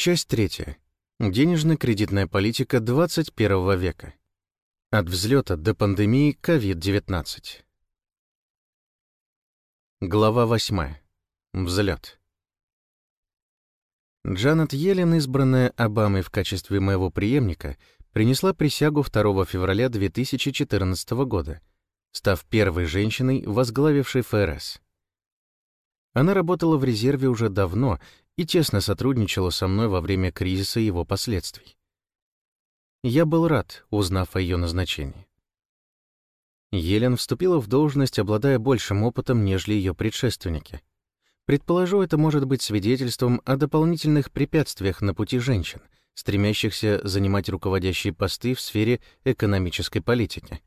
Часть третья. Денежно-кредитная политика 21 века. От взлета до пандемии COVID-19. Глава 8. Взлет. Джанет Йеллен, избранная Обамой в качестве моего преемника, принесла присягу 2 февраля 2014 года, став первой женщиной, возглавившей ФРС. Она работала в резерве уже давно и тесно сотрудничала со мной во время кризиса и его последствий. Я был рад, узнав о ее назначении. Елен вступила в должность, обладая большим опытом, нежели ее предшественники. Предположу, это может быть свидетельством о дополнительных препятствиях на пути женщин, стремящихся занимать руководящие посты в сфере экономической политики.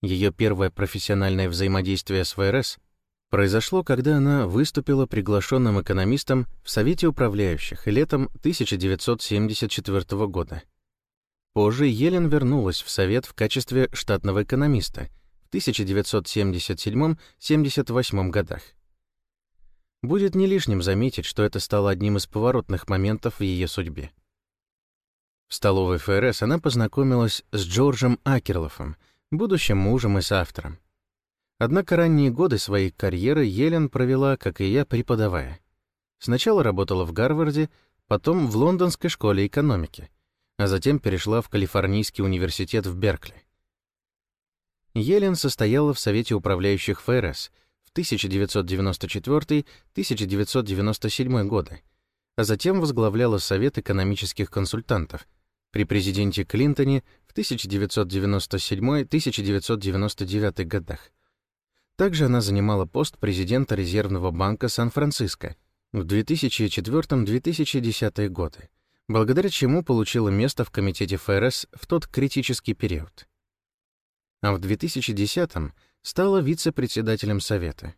Ее первое профессиональное взаимодействие с ФРС произошло, когда она выступила приглашенным экономистом в Совете управляющих летом 1974 года. Позже Елен вернулась в Совет в качестве штатного экономиста в 1977-78 годах. Будет не лишним заметить, что это стало одним из поворотных моментов в ее судьбе. В столовой ФРС она познакомилась с Джорджем Акерлофом, будущим мужем и соавтором. Однако ранние годы своей карьеры Елен провела, как и я, преподавая. Сначала работала в Гарварде, потом в Лондонской школе экономики, а затем перешла в Калифорнийский университет в Беркли. Елен состояла в Совете управляющих ФРС в 1994-1997 годы, а затем возглавляла Совет экономических консультантов при президенте Клинтоне в 1997-1999 годах также она занимала пост президента Резервного банка Сан-Франциско в 2004-2010 годы, благодаря чему получила место в комитете ФРС в тот критический период. А в 2010-м стала вице-председателем Совета.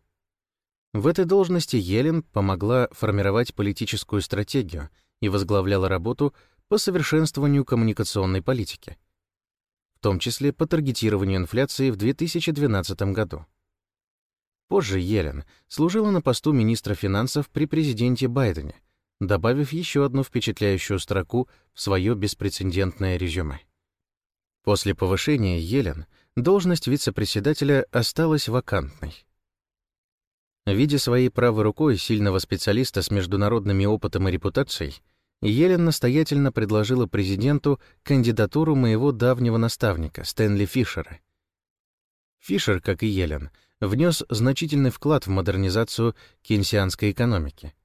В этой должности Елен помогла формировать политическую стратегию и возглавляла работу по совершенствованию коммуникационной политики, в том числе по таргетированию инфляции в 2012 году. Позже Елен служила на посту министра финансов при президенте Байдене, добавив еще одну впечатляющую строку в свое беспрецедентное резюме. После повышения Елен должность вице-председателя осталась вакантной. Видя своей правой рукой сильного специалиста с международными опытом и репутацией, Елен настоятельно предложила президенту кандидатуру моего давнего наставника Стэнли Фишера. Фишер, как и Елен, внес значительный вклад в модернизацию кейнсианской экономики.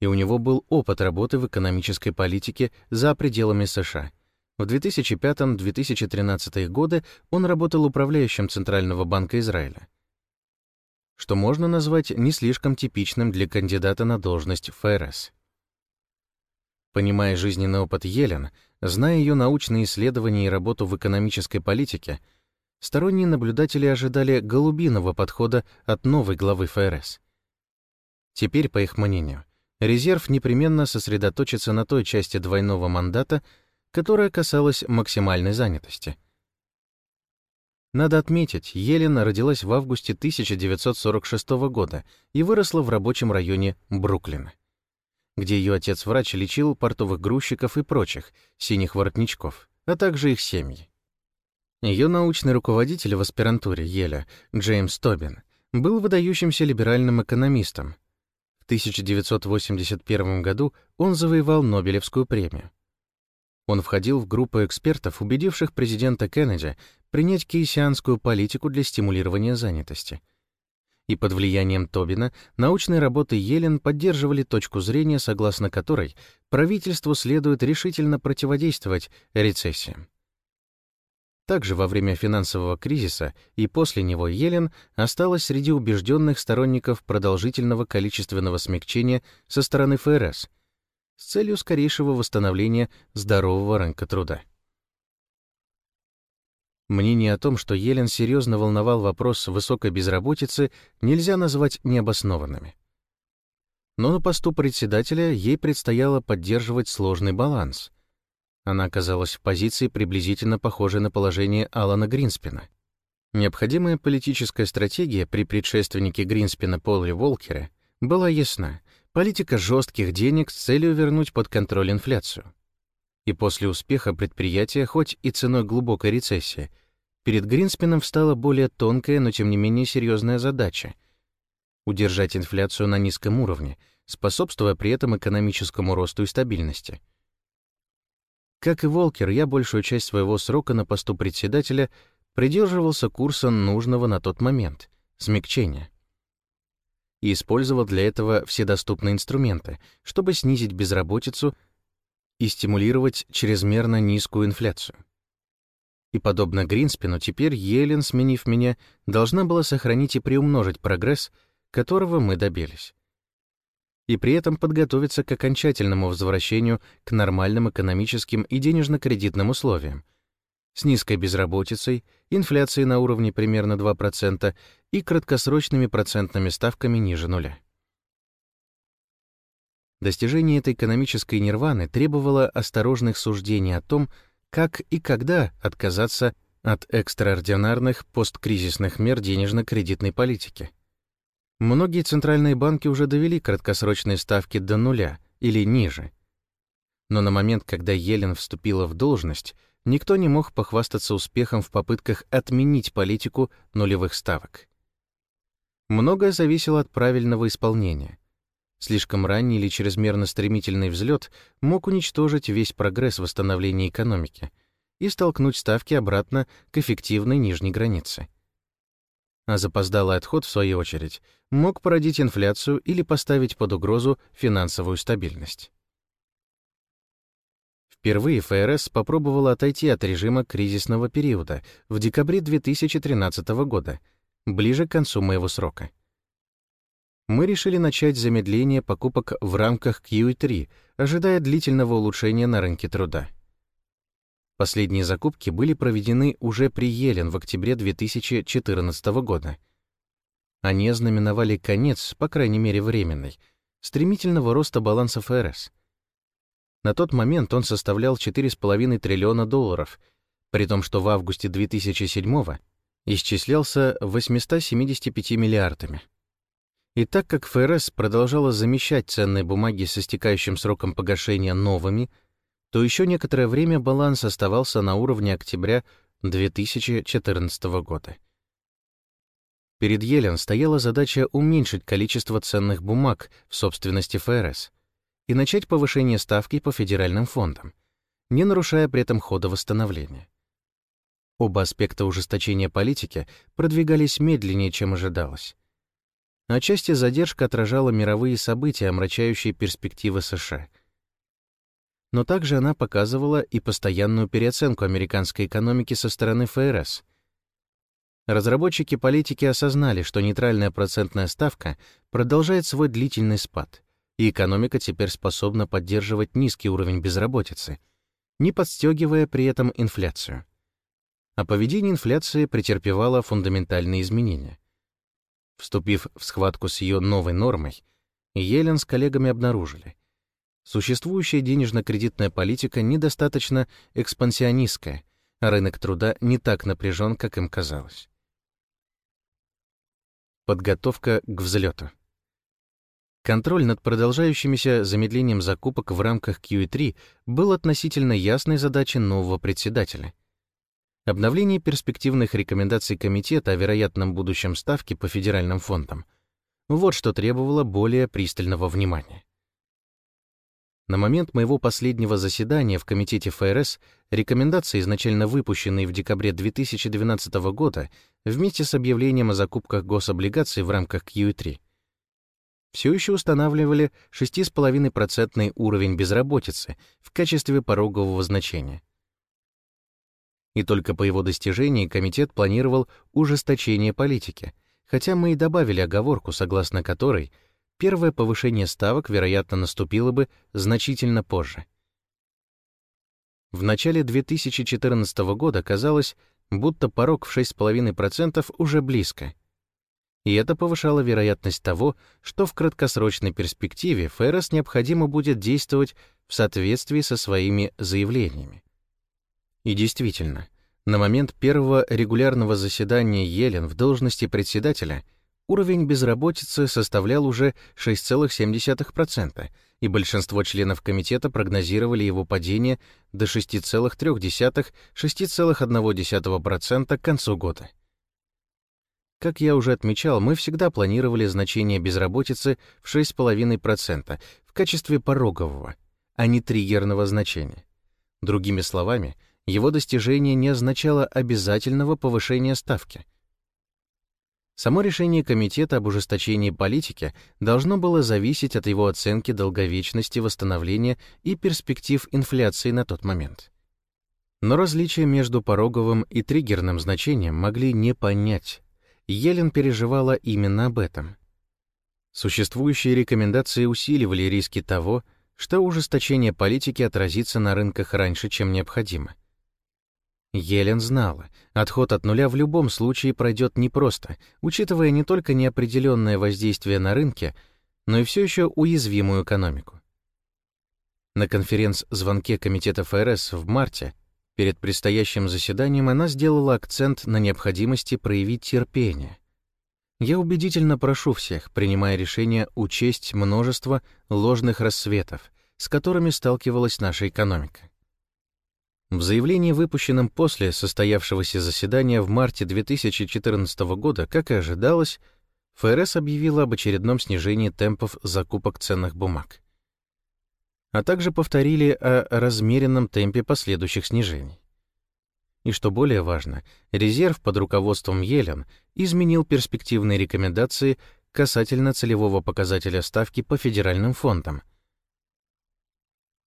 И у него был опыт работы в экономической политике за пределами США. В 2005-2013 годы он работал управляющим Центрального банка Израиля, что можно назвать не слишком типичным для кандидата на должность ФРС. Понимая жизненный опыт Елен, зная ее научные исследования и работу в экономической политике, сторонние наблюдатели ожидали голубиного подхода от новой главы ФРС. Теперь, по их мнению, резерв непременно сосредоточится на той части двойного мандата, которая касалась максимальной занятости. Надо отметить, Елена родилась в августе 1946 года и выросла в рабочем районе Бруклина, где ее отец-врач лечил портовых грузчиков и прочих, синих воротничков, а также их семьи. Ее научный руководитель в аспирантуре Еля, Джеймс Тобин, был выдающимся либеральным экономистом. В 1981 году он завоевал Нобелевскую премию. Он входил в группу экспертов, убедивших президента Кеннеди принять кейсианскую политику для стимулирования занятости. И под влиянием Тобина научные работы Елен поддерживали точку зрения, согласно которой правительству следует решительно противодействовать рецессиям. Также во время финансового кризиса и после него Елен осталась среди убежденных сторонников продолжительного количественного смягчения со стороны ФРС с целью скорейшего восстановления здорового рынка труда. Мнение о том, что Елен серьезно волновал вопрос высокой безработицы, нельзя назвать необоснованными. Но на посту председателя ей предстояло поддерживать сложный баланс — она оказалась в позиции, приблизительно похожей на положение Алана Гринспена. Необходимая политическая стратегия при предшественнике Гринспена Поле Волкере была ясна политика жестких денег с целью вернуть под контроль инфляцию. И после успеха предприятия, хоть и ценой глубокой рецессии, перед Гринспеном встала более тонкая, но тем не менее серьезная задача — удержать инфляцию на низком уровне, способствуя при этом экономическому росту и стабильности. Как и Волкер, я большую часть своего срока на посту председателя придерживался курса нужного на тот момент — смягчения. И использовал для этого все доступные инструменты, чтобы снизить безработицу и стимулировать чрезмерно низкую инфляцию. И подобно Гринспену, теперь Елен, сменив меня, должна была сохранить и приумножить прогресс, которого мы добились. И при этом подготовиться к окончательному возвращению к нормальным экономическим и денежно-кредитным условиям, с низкой безработицей, инфляцией на уровне примерно 2% и краткосрочными процентными ставками ниже нуля. Достижение этой экономической нирваны требовало осторожных суждений о том, как и когда отказаться от экстраординарных посткризисных мер денежно-кредитной политики. Многие центральные банки уже довели краткосрочные ставки до нуля или ниже. Но на момент, когда Елен вступила в должность, никто не мог похвастаться успехом в попытках отменить политику нулевых ставок. Многое зависело от правильного исполнения. Слишком ранний или чрезмерно стремительный взлет мог уничтожить весь прогресс восстановления экономики и столкнуть ставки обратно к эффективной нижней границе. А запоздалый отход, в свою очередь, мог породить инфляцию или поставить под угрозу финансовую стабильность. Впервые ФРС попробовала отойти от режима кризисного периода в декабре 2013 года, ближе к концу моего срока мы решили начать замедление покупок в рамках QE3, ожидая длительного улучшения на рынке труда. Последние закупки были проведены уже при Елен в октябре 2014 года. Они ознаменовали конец, по крайней мере временный, стремительного роста баланса ФРС. На тот момент он составлял 4,5 триллиона долларов, при том, что в августе 2007 исчислялся 875 миллиардами. И так как ФРС продолжала замещать ценные бумаги с истекающим сроком погашения новыми, то еще некоторое время баланс оставался на уровне октября 2014 года. Перед Елен стояла задача уменьшить количество ценных бумаг в собственности ФРС и начать повышение ставки по федеральным фондам, не нарушая при этом хода восстановления. Оба аспекта ужесточения политики продвигались медленнее, чем ожидалось. Отчасти задержка отражала мировые события, омрачающие перспективы США. Но также она показывала и постоянную переоценку американской экономики со стороны ФРС. Разработчики политики осознали, что нейтральная процентная ставка продолжает свой длительный спад, и экономика теперь способна поддерживать низкий уровень безработицы, не подстегивая при этом инфляцию. А поведение инфляции претерпевало фундаментальные изменения. Вступив в схватку с ее новой нормой, Елен с коллегами обнаружили. Существующая денежно-кредитная политика недостаточно экспансионистская, а рынок труда не так напряжен, как им казалось. Подготовка к взлету. Контроль над продолжающимися замедлением закупок в рамках QE3 был относительно ясной задачей нового председателя. Обновление перспективных рекомендаций Комитета о вероятном будущем ставке по федеральным фондам — вот что требовало более пристального внимания. На момент моего последнего заседания в Комитете ФРС рекомендации, изначально выпущенные в декабре 2012 года, вместе с объявлением о закупках гособлигаций в рамках QE3, все еще устанавливали 6,5% уровень безработицы в качестве порогового значения — и только по его достижении комитет планировал ужесточение политики, хотя мы и добавили оговорку, согласно которой первое повышение ставок, вероятно, наступило бы значительно позже. В начале 2014 года казалось, будто порог в 6,5% уже близко. И это повышало вероятность того, что в краткосрочной перспективе ФРС необходимо будет действовать в соответствии со своими заявлениями. И действительно, на момент первого регулярного заседания Елен в должности председателя уровень безработицы составлял уже 6,7%, и большинство членов комитета прогнозировали его падение до 6,3-6,1% к концу года. Как я уже отмечал, мы всегда планировали значение безработицы в 6,5% в качестве порогового, а не триггерного значения. Другими словами, его достижение не означало обязательного повышения ставки. Само решение комитета об ужесточении политики должно было зависеть от его оценки долговечности восстановления и перспектив инфляции на тот момент. Но различия между пороговым и триггерным значением могли не понять. Елен переживала именно об этом. Существующие рекомендации усиливали риски того, что ужесточение политики отразится на рынках раньше, чем необходимо. Елен знала, отход от нуля в любом случае пройдет непросто, учитывая не только неопределенное воздействие на рынке, но и все еще уязвимую экономику. На конференц-звонке Комитета ФРС в марте перед предстоящим заседанием она сделала акцент на необходимости проявить терпение. Я убедительно прошу всех, принимая решение, учесть множество ложных рассветов, с которыми сталкивалась наша экономика. В заявлении, выпущенном после состоявшегося заседания в марте 2014 года, как и ожидалось, ФРС объявила об очередном снижении темпов закупок ценных бумаг, а также повторили о размеренном темпе последующих снижений. И что более важно, резерв под руководством Елен изменил перспективные рекомендации касательно целевого показателя ставки по федеральным фондам,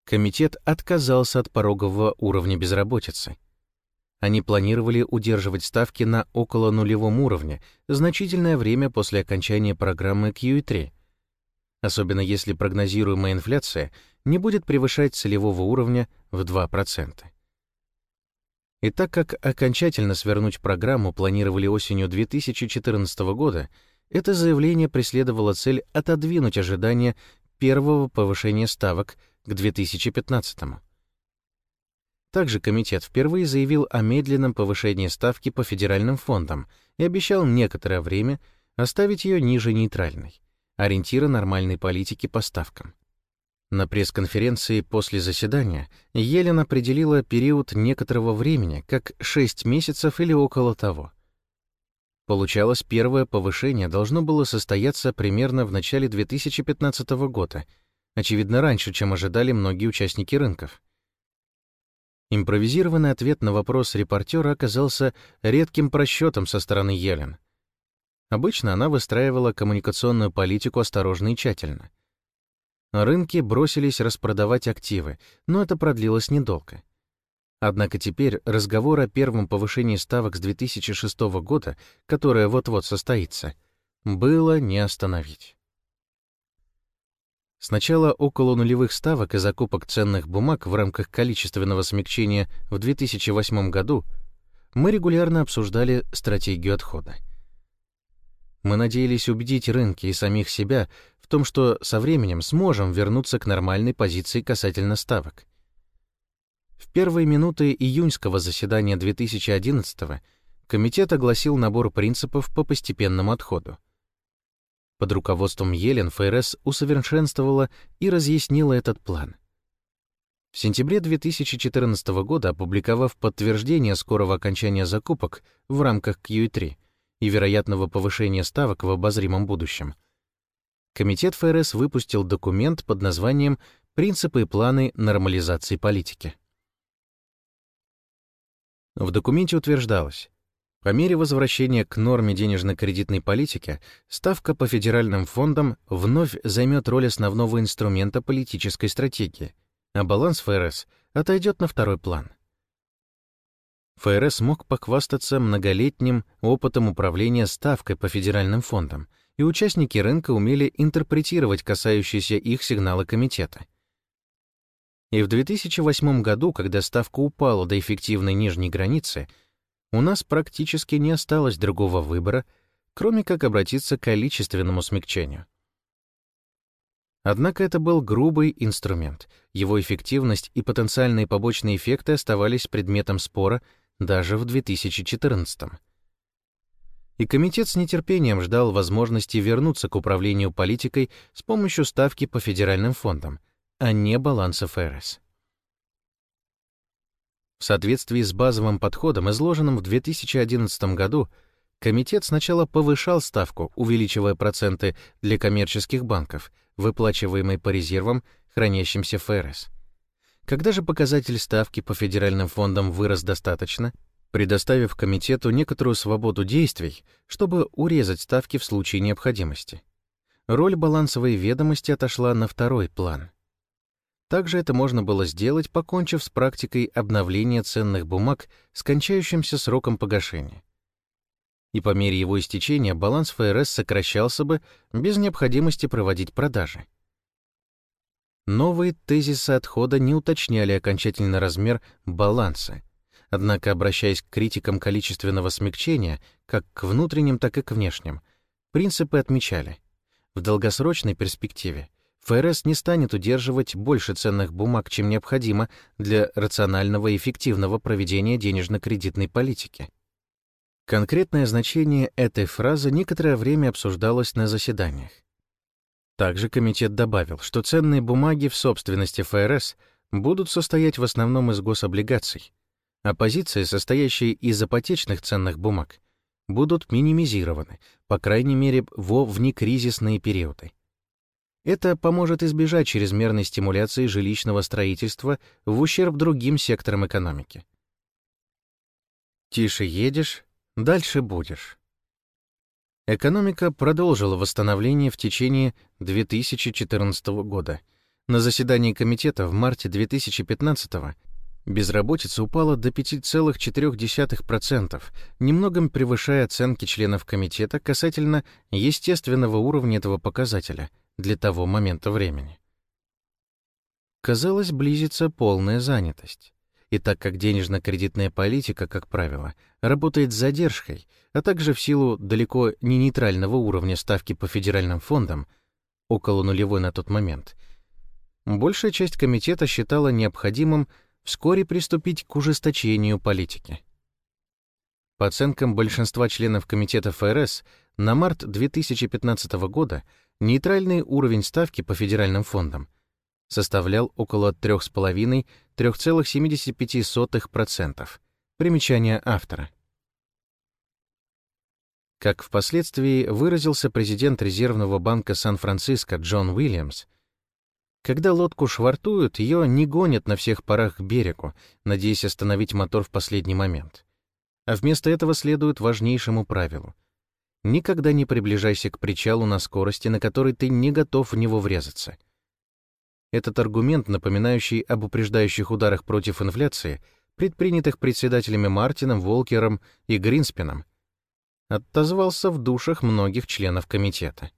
комитет отказался от порогового уровня безработицы. Они планировали удерживать ставки на около нулевом уровне значительное время после окончания программы QE3, особенно если прогнозируемая инфляция не будет превышать целевого уровня в 2%. И так как окончательно свернуть программу планировали осенью 2014 года, это заявление преследовало цель отодвинуть ожидания первого повышения ставок – к 2015 -му. Также комитет впервые заявил о медленном повышении ставки по федеральным фондам и обещал некоторое время оставить ее ниже нейтральной, ориентира нормальной политики по ставкам. На пресс-конференции после заседания Елен определила период некоторого времени как 6 месяцев или около того. Получалось, первое повышение должно было состояться примерно в начале 2015 года — очевидно, раньше, чем ожидали многие участники рынков. Импровизированный ответ на вопрос репортера оказался редким просчетом со стороны Елен. Обычно она выстраивала коммуникационную политику осторожно и тщательно. Рынки бросились распродавать активы, но это продлилось недолго. Однако теперь разговор о первом повышении ставок с 2006 года, которое вот-вот состоится, было не остановить. Сначала около нулевых ставок и закупок ценных бумаг в рамках количественного смягчения в 2008 году мы регулярно обсуждали стратегию отхода. Мы надеялись убедить рынки и самих себя в том, что со временем сможем вернуться к нормальной позиции касательно ставок. В первые минуты июньского заседания 2011 комитет огласил набор принципов по постепенному отходу. Под руководством Елен ФРС усовершенствовала и разъяснила этот план. В сентябре 2014 года, опубликовав подтверждение скорого окончания закупок в рамках QE3 и вероятного повышения ставок в обозримом будущем, Комитет ФРС выпустил документ под названием «Принципы и планы нормализации политики». В документе утверждалось, по мере возвращения к норме денежно-кредитной политики, ставка по федеральным фондам вновь займет роль основного инструмента политической стратегии, а баланс ФРС отойдет на второй план. ФРС мог похвастаться многолетним опытом управления ставкой по федеральным фондам, и участники рынка умели интерпретировать касающиеся их сигналы комитета. И в 2008 году, когда ставка упала до эффективной нижней границы — у нас практически не осталось другого выбора, кроме как обратиться к количественному смягчению. Однако это был грубый инструмент, его эффективность и потенциальные побочные эффекты оставались предметом спора даже в 2014 -м. и комитет с нетерпением ждал возможности вернуться к управлению политикой с помощью ставки по федеральным фондам, а не баланса ФРС. В соответствии с базовым подходом, изложенным в 2011 году, комитет сначала повышал ставку, увеличивая проценты для коммерческих банков, выплачиваемые по резервам, хранящимся в ФРС. Когда же показатель ставки по федеральным фондам вырос достаточно, предоставив комитету некоторую свободу действий, чтобы урезать ставки в случае необходимости. Роль балансовой ведомости отошла на второй план. Также это можно было сделать, покончив с практикой обновления ценных бумаг с кончающимся сроком погашения. И по мере его истечения баланс ФРС сокращался бы без необходимости проводить продажи. Новые тезисы отхода не уточняли окончательный размер баланса, Однако, обращаясь к критикам количественного смягчения, как к внутренним, так и к внешним, принципы отмечали. В долгосрочной перспективе ФРС не станет удерживать больше ценных бумаг, чем необходимо для рационального и эффективного проведения денежно-кредитной политики. Конкретное значение этой фразы некоторое время обсуждалось на заседаниях. Также комитет добавил, что ценные бумаги в собственности ФРС будут состоять в основном из гособлигаций, а позиции, состоящие из ипотечных ценных бумаг, будут минимизированы, по крайней мере, во внекризисные периоды. Это поможет избежать чрезмерной стимуляции жилищного строительства в ущерб другим секторам экономики. Тише едешь, дальше будешь. Экономика продолжила восстановление в течение 2014 года. На заседании комитета в марте 2015 года Безработица упала до 5,4%, немногом превышая оценки членов комитета касательно естественного уровня этого показателя для того момента времени. Казалось, близится полная занятость. И так как денежно-кредитная политика, как правило, работает с задержкой, а также в силу далеко не нейтрального уровня ставки по федеральным фондам, около нулевой на тот момент, большая часть комитета считала необходимым вскоре приступить к ужесточению политики. По оценкам большинства членов Комитета ФРС, на март 2015 года нейтральный уровень ставки по федеральным фондам составлял около 3,5-3,75%. Примечание автора. Как впоследствии выразился президент Резервного банка Сан-Франциско Джон Уильямс, когда лодку швартуют, ее не гонят на всех парах к берегу, надеясь остановить мотор в последний момент. А вместо этого следует важнейшему правилу. Никогда не приближайся к причалу на скорости, на которой ты не готов в него врезаться. Этот аргумент, напоминающий об упреждающих ударах против инфляции, предпринятых председателями Мартином, Волкером и Гринспеном, отозвался в душах многих членов комитета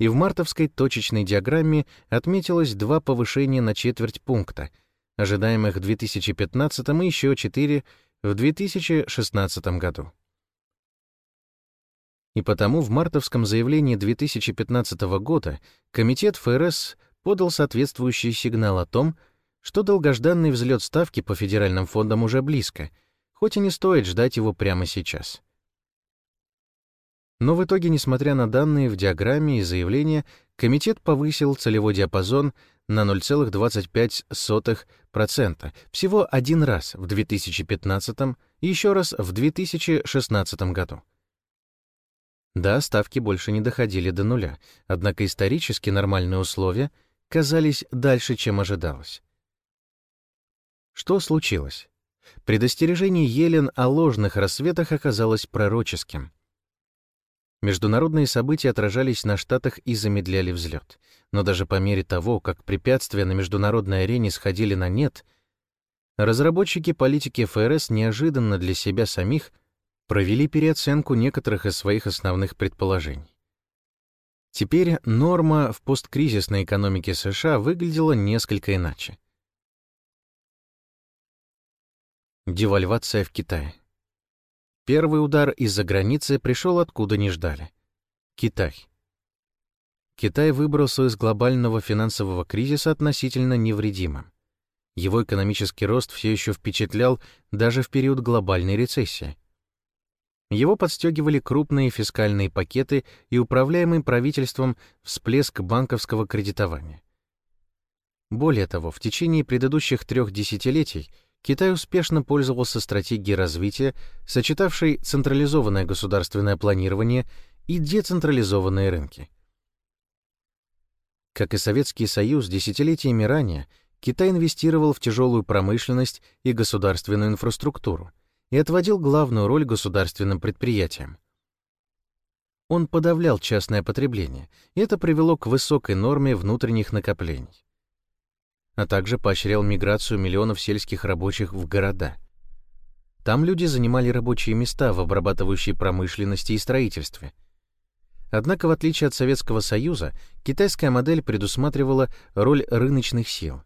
и в мартовской точечной диаграмме отметилось два повышения на четверть пункта, ожидаемых в 2015 и еще четыре в 2016 году. И потому в мартовском заявлении 2015 года Комитет ФРС подал соответствующий сигнал о том, что долгожданный взлет ставки по федеральным фондам уже близко, хоть и не стоит ждать его прямо сейчас. Но в итоге, несмотря на данные в диаграмме и заявления, комитет повысил целевой диапазон на 0,25%, всего один раз в 2015 и еще раз в 2016 году. Да, ставки больше не доходили до нуля, однако исторически нормальные условия казались дальше, чем ожидалось. Что случилось? Предостережение Елен о ложных рассветах оказалось пророческим. Международные события отражались на Штатах и замедляли взлет. Но даже по мере того, как препятствия на международной арене сходили на нет, разработчики политики ФРС неожиданно для себя самих провели переоценку некоторых из своих основных предположений. Теперь норма в посткризисной экономике США выглядела несколько иначе. Девальвация в Китае. Первый удар из-за границы пришел откуда не ждали. Китай. Китай выбрался из глобального финансового кризиса относительно невредимым. Его экономический рост все еще впечатлял даже в период глобальной рецессии. Его подстегивали крупные фискальные пакеты и управляемый правительством всплеск банковского кредитования. Более того, в течение предыдущих трех десятилетий Китай успешно пользовался стратегией развития, сочетавшей централизованное государственное планирование и децентрализованные рынки. Как и Советский Союз десятилетиями ранее, Китай инвестировал в тяжелую промышленность и государственную инфраструктуру и отводил главную роль государственным предприятиям. Он подавлял частное потребление, и это привело к высокой норме внутренних накоплений а также поощрял миграцию миллионов сельских рабочих в города. Там люди занимали рабочие места в обрабатывающей промышленности и строительстве. Однако, в отличие от Советского Союза, китайская модель предусматривала роль рыночных сил.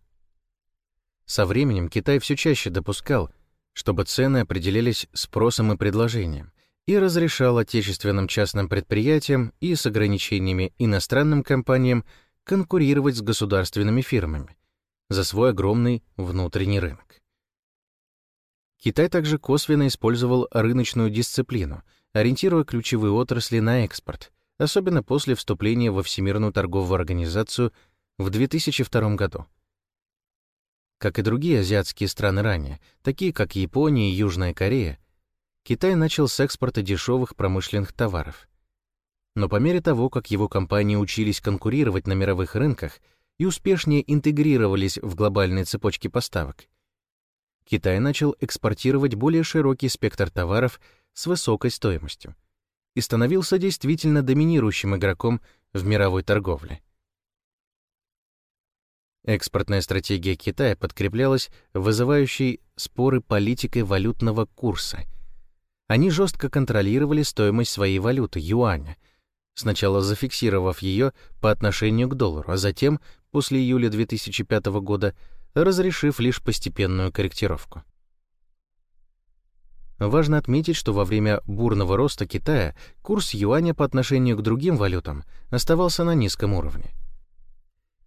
Со временем Китай все чаще допускал, чтобы цены определялись спросом и предложением, и разрешал отечественным частным предприятиям и с ограничениями иностранным компаниям конкурировать с государственными фирмами, за свой огромный внутренний рынок. Китай также косвенно использовал рыночную дисциплину, ориентируя ключевые отрасли на экспорт, особенно после вступления во Всемирную торговую организацию в 2002 году. Как и другие азиатские страны ранее, такие как Япония и Южная Корея, Китай начал с экспорта дешевых промышленных товаров. Но по мере того, как его компании учились конкурировать на мировых рынках, и успешнее интегрировались в глобальные цепочки поставок. Китай начал экспортировать более широкий спектр товаров с высокой стоимостью и становился действительно доминирующим игроком в мировой торговле. Экспортная стратегия Китая подкреплялась вызывающей споры политикой валютного курса. Они жестко контролировали стоимость своей валюты, юаня, сначала зафиксировав ее по отношению к доллару, а затем после июля 2005 года, разрешив лишь постепенную корректировку. Важно отметить, что во время бурного роста Китая курс юаня по отношению к другим валютам оставался на низком уровне.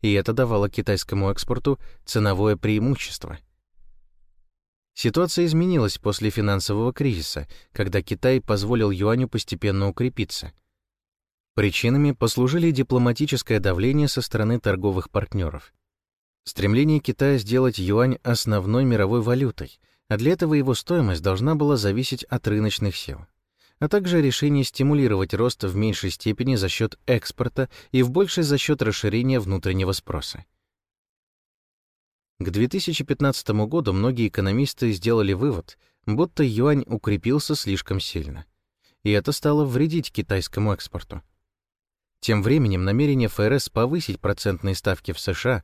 И это давало китайскому экспорту ценовое преимущество. Ситуация изменилась после финансового кризиса, когда Китай позволил юаню постепенно укрепиться — Причинами послужили дипломатическое давление со стороны торговых партнеров. Стремление Китая сделать юань основной мировой валютой, а для этого его стоимость должна была зависеть от рыночных сил, а также решение стимулировать рост в меньшей степени за счет экспорта и в большей за счет расширения внутреннего спроса. К 2015 году многие экономисты сделали вывод, будто юань укрепился слишком сильно. И это стало вредить китайскому экспорту. Тем временем намерение ФРС повысить процентные ставки в США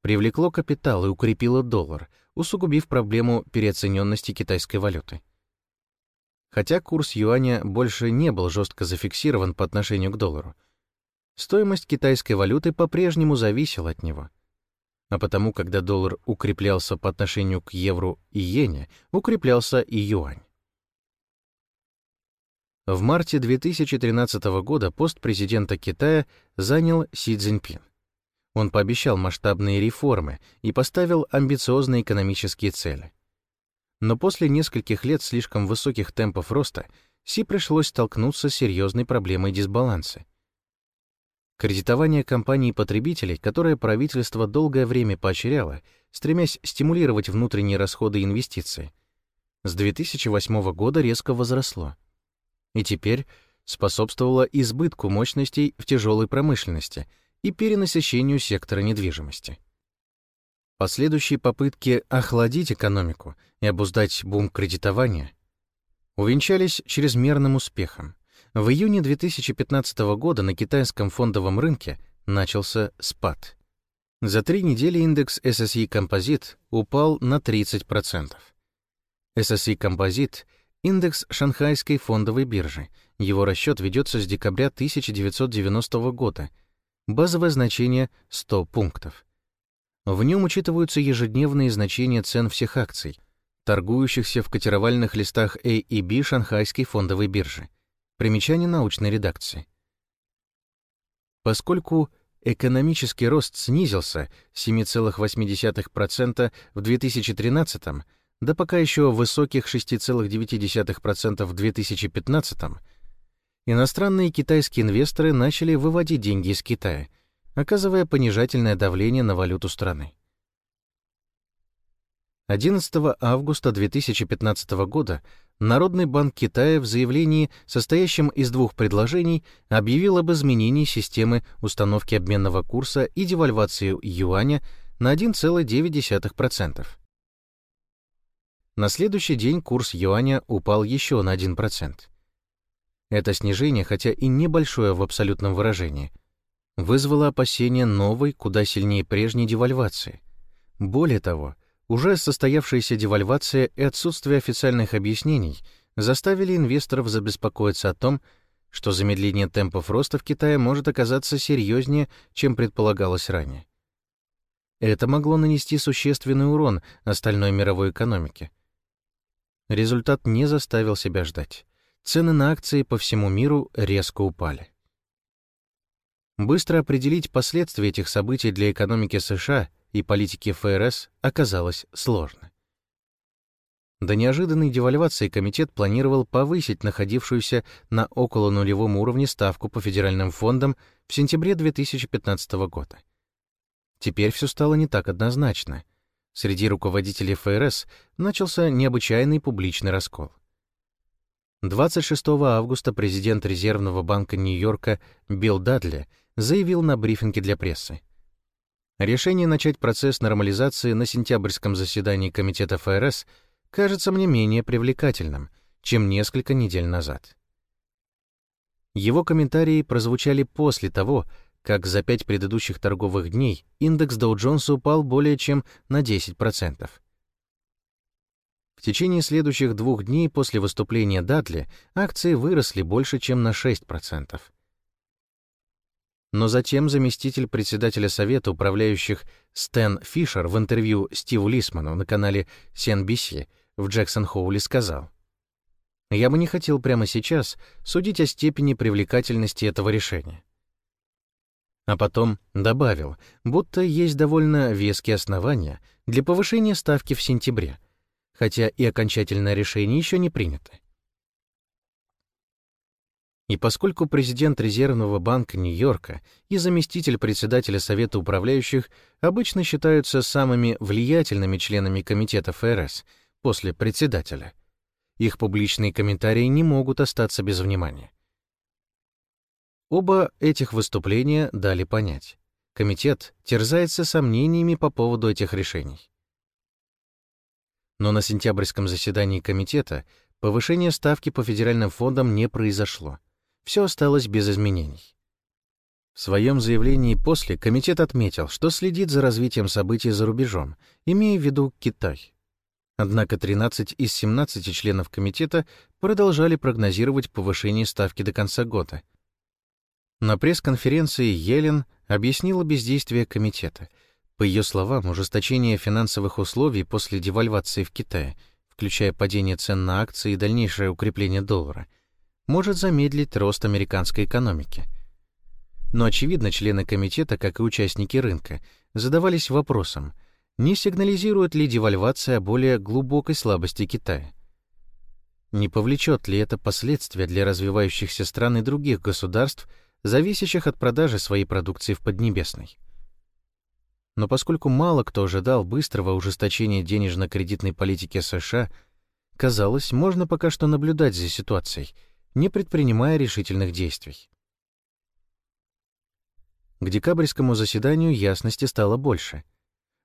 привлекло капитал и укрепило доллар, усугубив проблему переоцененности китайской валюты. Хотя курс юаня больше не был жестко зафиксирован по отношению к доллару, стоимость китайской валюты по-прежнему зависела от него. А потому, когда доллар укреплялся по отношению к евро и иене, укреплялся и юань. В марте 2013 года пост президента Китая занял Си Цзиньпин. Он пообещал масштабные реформы и поставил амбициозные экономические цели. Но после нескольких лет слишком высоких темпов роста Си пришлось столкнуться с серьезной проблемой дисбаланса. Кредитование компаний-потребителей, которое правительство долгое время поощряло, стремясь стимулировать внутренние расходы и инвестиции, с 2008 года резко возросло и теперь способствовала избытку мощностей в тяжелой промышленности и перенасыщению сектора недвижимости. Последующие попытки охладить экономику и обуздать бум кредитования увенчались чрезмерным успехом. В июне 2015 года на китайском фондовом рынке начался спад. За три недели индекс SSE Composite упал на 30%. SSE Composite — Индекс Шанхайской фондовой биржи. Его расчет ведется с декабря 1990 года. Базовое значение 100 пунктов. В нем учитываются ежедневные значения цен всех акций, торгующихся в котировальных листах A и B Шанхайской фондовой биржи. Примечание научной редакции. Поскольку экономический рост снизился с 7,8% в 2013 до пока еще высоких 6,9% в 2015 иностранные китайские инвесторы начали выводить деньги из Китая, оказывая понижательное давление на валюту страны. 11 августа 2015 года Народный банк Китая в заявлении, состоящем из двух предложений, объявил об изменении системы установки обменного курса и девальвации юаня на 1,9%. На следующий день курс юаня упал еще на 1%. Это снижение, хотя и небольшое в абсолютном выражении, вызвало опасения новой, куда сильнее прежней девальвации. Более того, уже состоявшаяся девальвация и отсутствие официальных объяснений заставили инвесторов забеспокоиться о том, что замедление темпов роста в Китае может оказаться серьезнее, чем предполагалось ранее. Это могло нанести существенный урон остальной мировой экономике. Результат не заставил себя ждать. Цены на акции по всему миру резко упали. Быстро определить последствия этих событий для экономики США и политики ФРС оказалось сложно. До неожиданной девальвации комитет планировал повысить находившуюся на около нулевом уровне ставку по федеральным фондам в сентябре 2015 года. Теперь все стало не так однозначно. Среди руководителей ФРС начался необычайный публичный раскол. 26 августа президент Резервного банка Нью-Йорка Билл Дадли заявил на брифинге для прессы. Решение начать процесс нормализации на сентябрьском заседании Комитета ФРС кажется мне менее привлекательным, чем несколько недель назад. Его комментарии прозвучали после того, как за пять предыдущих торговых дней индекс Dow Jones упал более чем на 10%. В течение следующих двух дней после выступления Датли акции выросли больше, чем на 6%. Но затем заместитель председателя Совета управляющих Стэн Фишер в интервью Стиву Лисману на канале CNBC в Джексон-Хоуле сказал, «Я бы не хотел прямо сейчас судить о степени привлекательности этого решения». А потом добавил, будто есть довольно веские основания для повышения ставки в сентябре, хотя и окончательное решение еще не принято. И поскольку президент Резервного банка Нью-Йорка и заместитель председателя Совета управляющих обычно считаются самыми влиятельными членами комитета ФРС после председателя, их публичные комментарии не могут остаться без внимания. Оба этих выступления дали понять. Комитет терзается сомнениями по поводу этих решений. Но на сентябрьском заседании комитета повышение ставки по федеральным фондам не произошло все осталось без изменений. В своем заявлении после комитет отметил, что следит за развитием событий за рубежом, имея в виду Китай. Однако 13 из 17 членов комитета продолжали прогнозировать повышение ставки до конца года. На пресс-конференции Елен объяснила бездействие комитета. По ее словам, ужесточение финансовых условий после девальвации в Китае, включая падение цен на акции и дальнейшее укрепление доллара — может замедлить рост американской экономики. Но, очевидно, члены комитета, как и участники рынка, задавались вопросом, не сигнализирует ли девальвация о более глубокой слабости Китая. Не повлечет ли это последствия для развивающихся стран и других государств, зависящих от продажи своей продукции в Поднебесной? Но поскольку мало кто ожидал быстрого ужесточения денежно-кредитной политики США, казалось, можно пока что наблюдать за ситуацией — не предпринимая решительных действий. К декабрьскому заседанию ясности стало больше.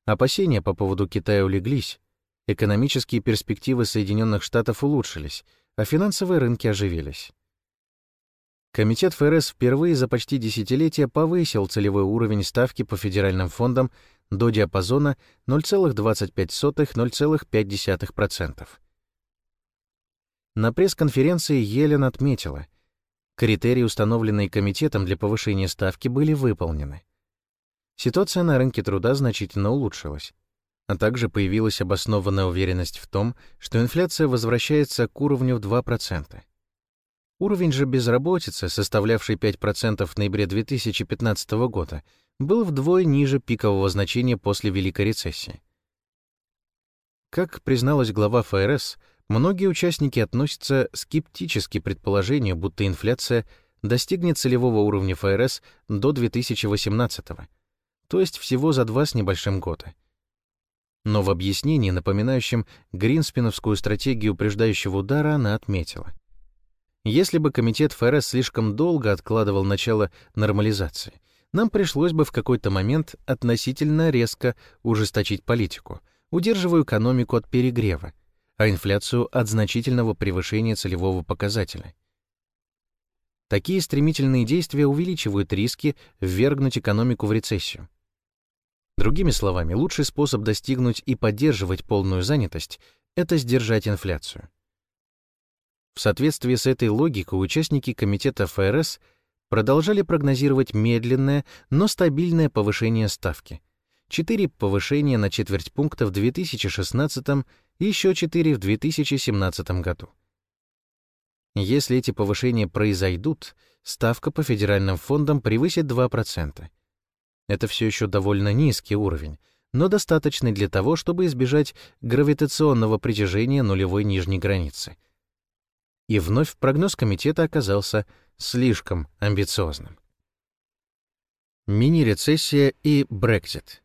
Опасения по поводу Китая улеглись, экономические перспективы Соединенных Штатов улучшились, а финансовые рынки оживились. Комитет ФРС впервые за почти десятилетие повысил целевой уровень ставки по федеральным фондам до диапазона 0,25-0,5%. На пресс-конференции Елен отметила, критерии, установленные комитетом для повышения ставки, были выполнены. Ситуация на рынке труда значительно улучшилась, а также появилась обоснованная уверенность в том, что инфляция возвращается к уровню в 2%. Уровень же безработицы, составлявший 5% в ноябре 2015 года, был вдвое ниже пикового значения после Великой рецессии. Как призналась глава ФРС, многие участники относятся скептически к предположению, будто инфляция достигнет целевого уровня ФРС до 2018 то есть всего за два с небольшим года. Но в объяснении, напоминающем Гринспеновскую стратегию упреждающего удара, она отметила. Если бы комитет ФРС слишком долго откладывал начало нормализации, нам пришлось бы в какой-то момент относительно резко ужесточить политику, удерживая экономику от перегрева, а инфляцию от значительного превышения целевого показателя. Такие стремительные действия увеличивают риски ввергнуть экономику в рецессию. Другими словами, лучший способ достигнуть и поддерживать полную занятость — это сдержать инфляцию. В соответствии с этой логикой участники комитета ФРС продолжали прогнозировать медленное, но стабильное повышение ставки. Четыре повышения на четверть пункта в 2016 и еще четыре в 2017 году. Если эти повышения произойдут, ставка по федеральным фондам превысит 2%. Это все еще довольно низкий уровень, но достаточный для того, чтобы избежать гравитационного притяжения нулевой нижней границы. И вновь прогноз комитета оказался слишком амбициозным. Мини-рецессия и Брексит.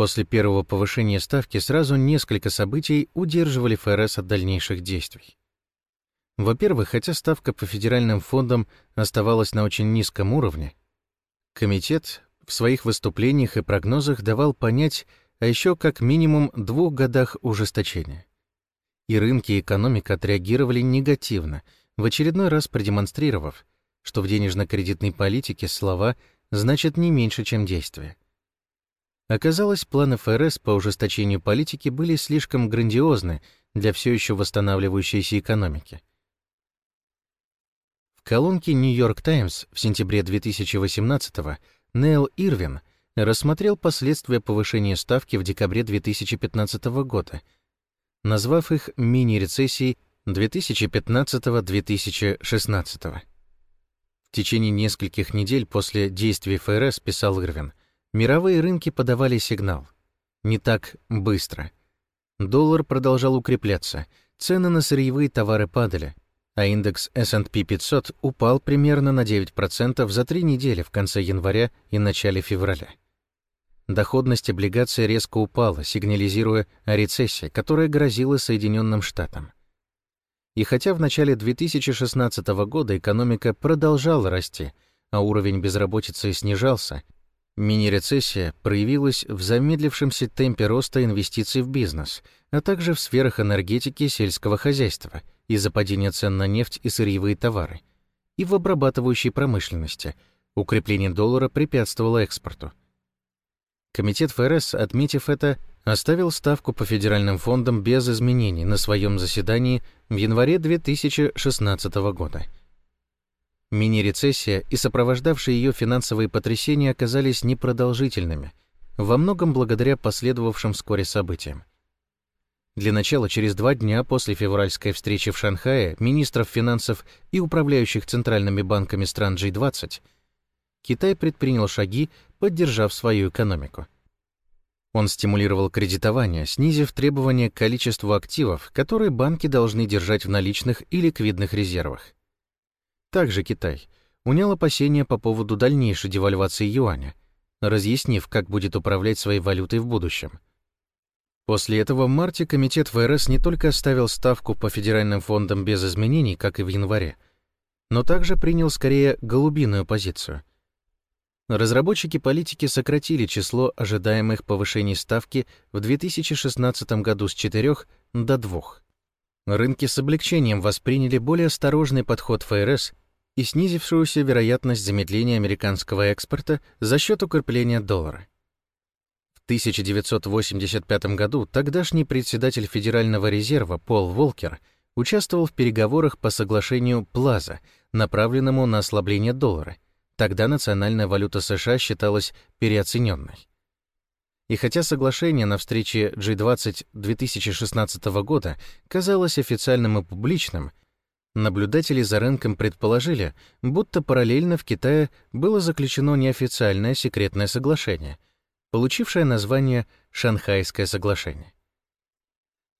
После первого повышения ставки сразу несколько событий удерживали ФРС от дальнейших действий. Во-первых, хотя ставка по федеральным фондам оставалась на очень низком уровне, комитет в своих выступлениях и прогнозах давал понять о еще как минимум двух годах ужесточения. И рынки и экономика отреагировали негативно, в очередной раз продемонстрировав, что в денежно-кредитной политике слова значат не меньше, чем действия. Оказалось, планы ФРС по ужесточению политики были слишком грандиозны для все еще восстанавливающейся экономики. В колонке York Times в сентябре 2018 года Нейл Ирвин рассмотрел последствия повышения ставки в декабре 2015 года, назвав их мини-рецессией 2015-2016. В течение нескольких недель после действий ФРС, писал Ирвин, мировые рынки подавали сигнал. Не так быстро. Доллар продолжал укрепляться, цены на сырьевые товары падали, а индекс S&P 500 упал примерно на 9% за три недели в конце января и начале февраля. Доходность облигаций резко упала, сигнализируя о рецессии, которая грозила Соединенным Штатам. И хотя в начале 2016 года экономика продолжала расти, а уровень безработицы снижался, мини-рецессия проявилась в замедлившемся темпе роста инвестиций в бизнес, а также в сферах энергетики и сельского хозяйства – из-за падения цен на нефть и сырьевые товары, и в обрабатывающей промышленности. Укрепление доллара препятствовало экспорту. Комитет ФРС, отметив это, оставил ставку по федеральным фондам без изменений на своем заседании в январе 2016 года. Мини-рецессия и сопровождавшие ее финансовые потрясения оказались непродолжительными, во многом благодаря последовавшим вскоре событиям. Для начала, через два дня после февральской встречи в Шанхае министров финансов и управляющих центральными банками стран G20, Китай предпринял шаги, поддержав свою экономику. Он стимулировал кредитование, снизив требования к количеству активов, которые банки должны держать в наличных и ликвидных резервах. Также Китай унял опасения по поводу дальнейшей девальвации юаня, разъяснив, как будет управлять своей валютой в будущем – После этого в марте Комитет ФРС не только оставил ставку по федеральным фондам без изменений, как и в январе, но также принял скорее голубиную позицию. Разработчики политики сократили число ожидаемых повышений ставки в 2016 году с 4 до 2. Рынки с облегчением восприняли более осторожный подход ФРС и снизившуюся вероятность замедления американского экспорта за счет укрепления доллара. 1985 году тогдашний председатель Федерального резерва Пол Волкер участвовал в переговорах по соглашению Плаза, направленному на ослабление доллара. Тогда национальная валюта США считалась переоцененной. И хотя соглашение на встрече G20 2016 года казалось официальным и публичным, наблюдатели за рынком предположили, будто параллельно в Китае было заключено неофициальное секретное соглашение — получившее название «Шанхайское соглашение».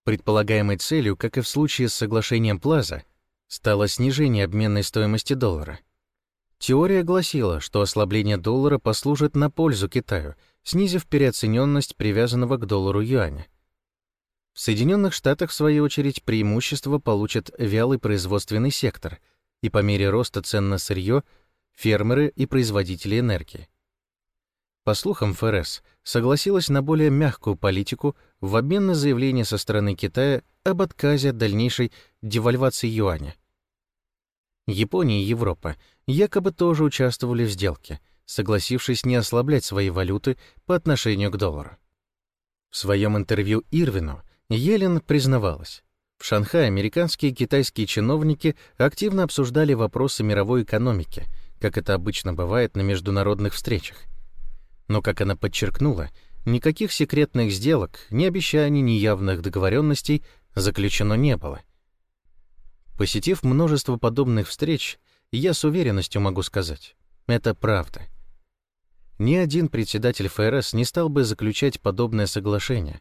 Предполагаемой целью, как и в случае с соглашением Плаза, стало снижение обменной стоимости доллара. Теория гласила, что ослабление доллара послужит на пользу Китаю, снизив переоцененность привязанного к доллару юаня. В Соединенных Штатах, в свою очередь, преимущество получат вялый производственный сектор и по мере роста цен на сырье — фермеры и производители энергии. По слухам, ФРС согласилась на более мягкую политику в обмен на заявление со стороны Китая об отказе от дальнейшей девальвации юаня. Япония и Европа якобы тоже участвовали в сделке, согласившись не ослаблять свои валюты по отношению к доллару. В своем интервью Ирвину Елен признавалась, в Шанхае американские и китайские чиновники активно обсуждали вопросы мировой экономики, как это обычно бывает на международных встречах. Но, как она подчеркнула, никаких секретных сделок, ни обещаний, ни явных договоренностей заключено не было. Посетив множество подобных встреч, я с уверенностью могу сказать, это правда. Ни один председатель ФРС не стал бы заключать подобное соглашение,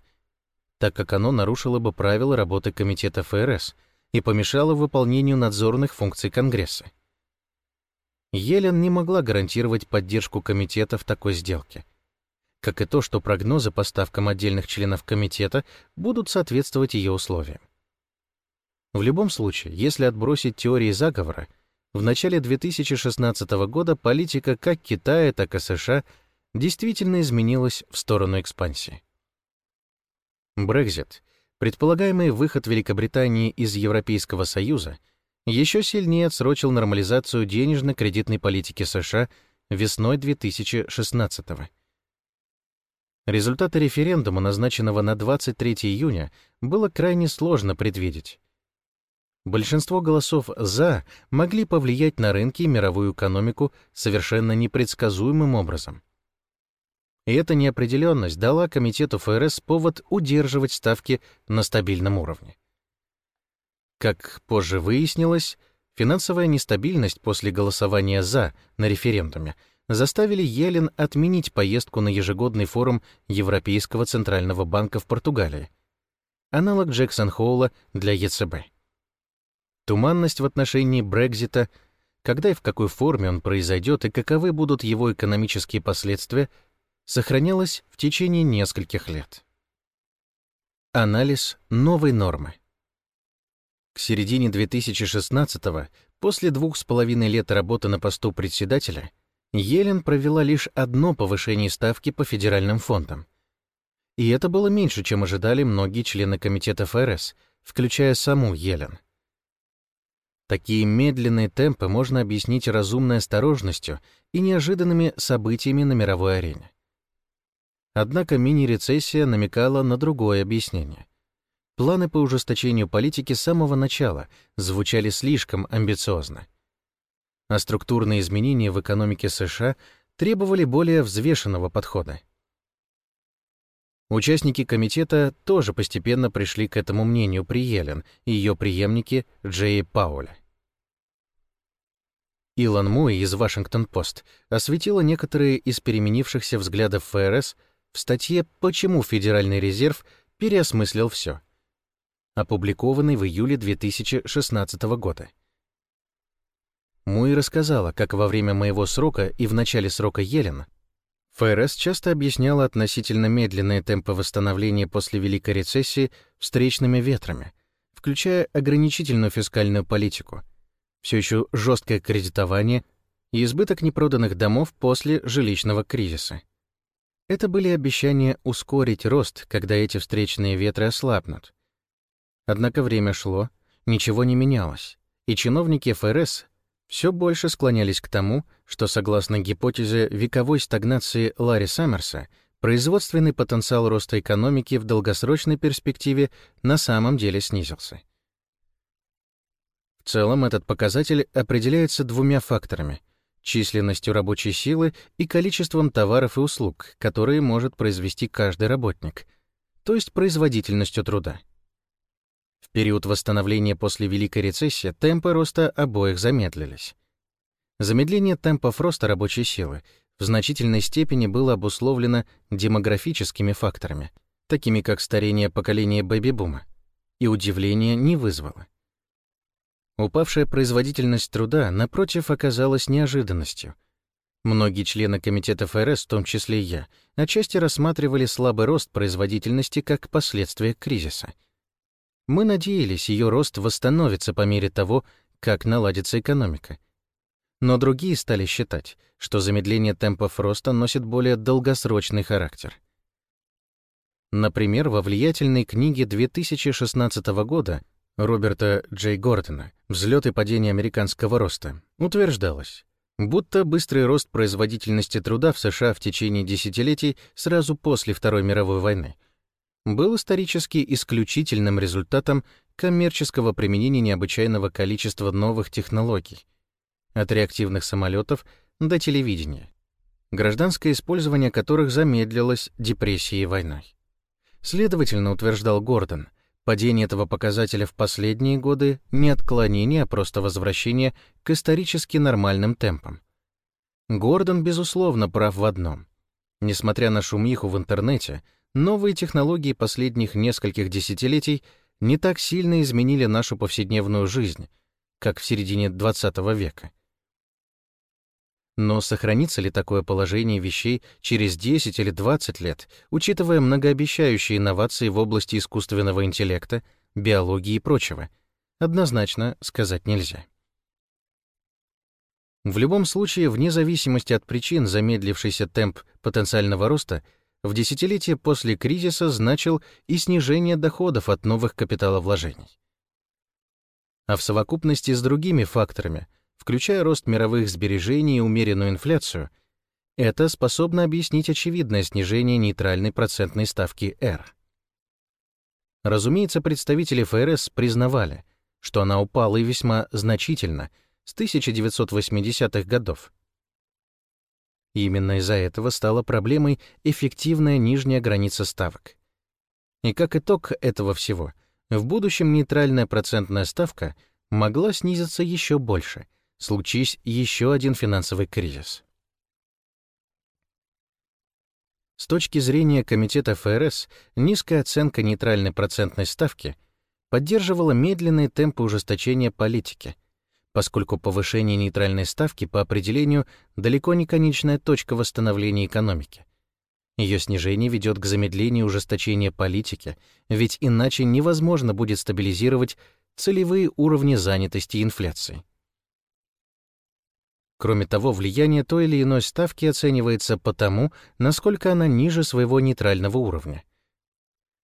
так как оно нарушило бы правила работы Комитета ФРС и помешало выполнению надзорных функций Конгресса. Елен не могла гарантировать поддержку комитета в такой сделке, как и то, что прогнозы по ставкам отдельных членов комитета будут соответствовать ее условиям. В любом случае, если отбросить теории заговора, в начале 2016 года политика как Китая, так и США действительно изменилась в сторону экспансии. Брекзит, предполагаемый выход Великобритании из Европейского Союза, еще сильнее отсрочил нормализацию денежно-кредитной политики США весной 2016 года. Результаты референдума, назначенного на 23 июня, было крайне сложно предвидеть. Большинство голосов «за» могли повлиять на рынки и мировую экономику совершенно непредсказуемым образом. И эта неопределенность дала Комитету ФРС повод удерживать ставки на стабильном уровне. Как позже выяснилось, финансовая нестабильность после голосования «за» на референдуме заставили Елен отменить поездку на ежегодный форум Европейского центрального банка в Португалии, аналог Джексон-Хоула для ЕЦБ. Туманность в отношении Брекзита, когда и в какой форме он произойдет и каковы будут его экономические последствия — сохранялась в течение нескольких лет. Анализ новой нормы. К середине 2016-го, после двух с половиной лет работы на посту председателя, Елен провела лишь одно повышение ставки по федеральным фондам. И это было меньше, чем ожидали многие члены комитета ФРС, включая саму Елен. Такие медленные темпы можно объяснить разумной осторожностью и неожиданными событиями на мировой арене. Однако мини-рецессия намекала на другое объяснение. Планы по ужесточению политики с самого начала звучали слишком амбициозно. А структурные изменения в экономике США требовали более взвешенного подхода. Участники комитета тоже постепенно пришли к этому мнению при Елен и ее преемнике Джей Пауля. Илон Муи из Вашингтон-Пост осветила некоторые из переменившихся взглядов ФРС в статье «Почему Федеральный резерв переосмыслил все», опубликованной в июле 2016 года. Муи рассказала, как во время моего срока и в начале срока Елена ФРС часто объясняла относительно медленные темпы восстановления после Великой рецессии встречными ветрами, включая ограничительную фискальную политику, все еще жесткое кредитование и избыток непроданных домов после жилищного кризиса. Это были обещания ускорить рост, когда эти встречные ветры ослабнут. Однако время шло, ничего не менялось, и чиновники ФРС все больше склонялись к тому, что, согласно гипотезе вековой стагнации Ларри Саммерса, производственный потенциал роста экономики в долгосрочной перспективе на самом деле снизился. В целом этот показатель определяется двумя факторами численностью рабочей силы и количеством товаров и услуг, которые может произвести каждый работник, то есть производительностью труда. В период восстановления после Великой рецессии темпы роста обоих замедлились. Замедление темпов роста рабочей силы в значительной степени было обусловлено демографическими факторами, такими как старение поколения бэби-бума, и удивления не вызвало. Упавшая производительность труда, напротив, оказалась неожиданностью. Многие члены комитета ФРС, в том числе и я, отчасти рассматривали слабый рост производительности как последствие кризиса. Мы надеялись, ее рост восстановится по мере того, как наладится экономика. Но другие стали считать, что замедление темпов роста носит более долгосрочный характер. Например, во влиятельной книге 2016 года Роберта Джей Гордона «Взлет и падение американского роста» утверждалось, будто быстрый рост производительности труда в США в течение десятилетий сразу после Второй мировой войны был исторически исключительным результатом коммерческого применения необычайного количества новых технологий, от реактивных самолетов до телевидения, гражданское использование которых замедлилось депрессией и войной. Следовательно, утверждал Гордон, Падение этого показателя в последние годы — не отклонение, а просто возвращение к исторически нормальным темпам. Гордон, безусловно, прав в одном. Несмотря на шумиху в интернете, новые технологии последних нескольких десятилетий не так сильно изменили нашу повседневную жизнь, как в середине XX века. Но сохранится ли такое положение вещей через 10 или 20 лет, учитывая многообещающие инновации в области искусственного интеллекта, биологии и прочего? Однозначно сказать нельзя. В любом случае, вне зависимости от причин, замедлившийся темп потенциального роста в десятилетие после кризиса значил и снижение доходов от новых капиталовложений. А в совокупности с другими факторами — включая рост мировых сбережений и умеренную инфляцию, это способно объяснить очевидное снижение нейтральной процентной ставки R. Разумеется, представители ФРС признавали, что она упала и весьма значительно с 1980-х годов. Именно из-за этого стала проблемой эффективная нижняя граница ставок. И как итог этого всего, в будущем нейтральная процентная ставка могла снизиться еще больше — случись еще один финансовый кризис. С точки зрения Комитета ФРС, низкая оценка нейтральной процентной ставки поддерживала медленные темпы ужесточения политики, поскольку повышение нейтральной ставки по определению далеко не конечная точка восстановления экономики. Ее снижение ведет к замедлению ужесточения политики, ведь иначе невозможно будет стабилизировать целевые уровни занятости и инфляции. Кроме того, влияние той или иной ставки оценивается по тому, насколько она ниже своего нейтрального уровня.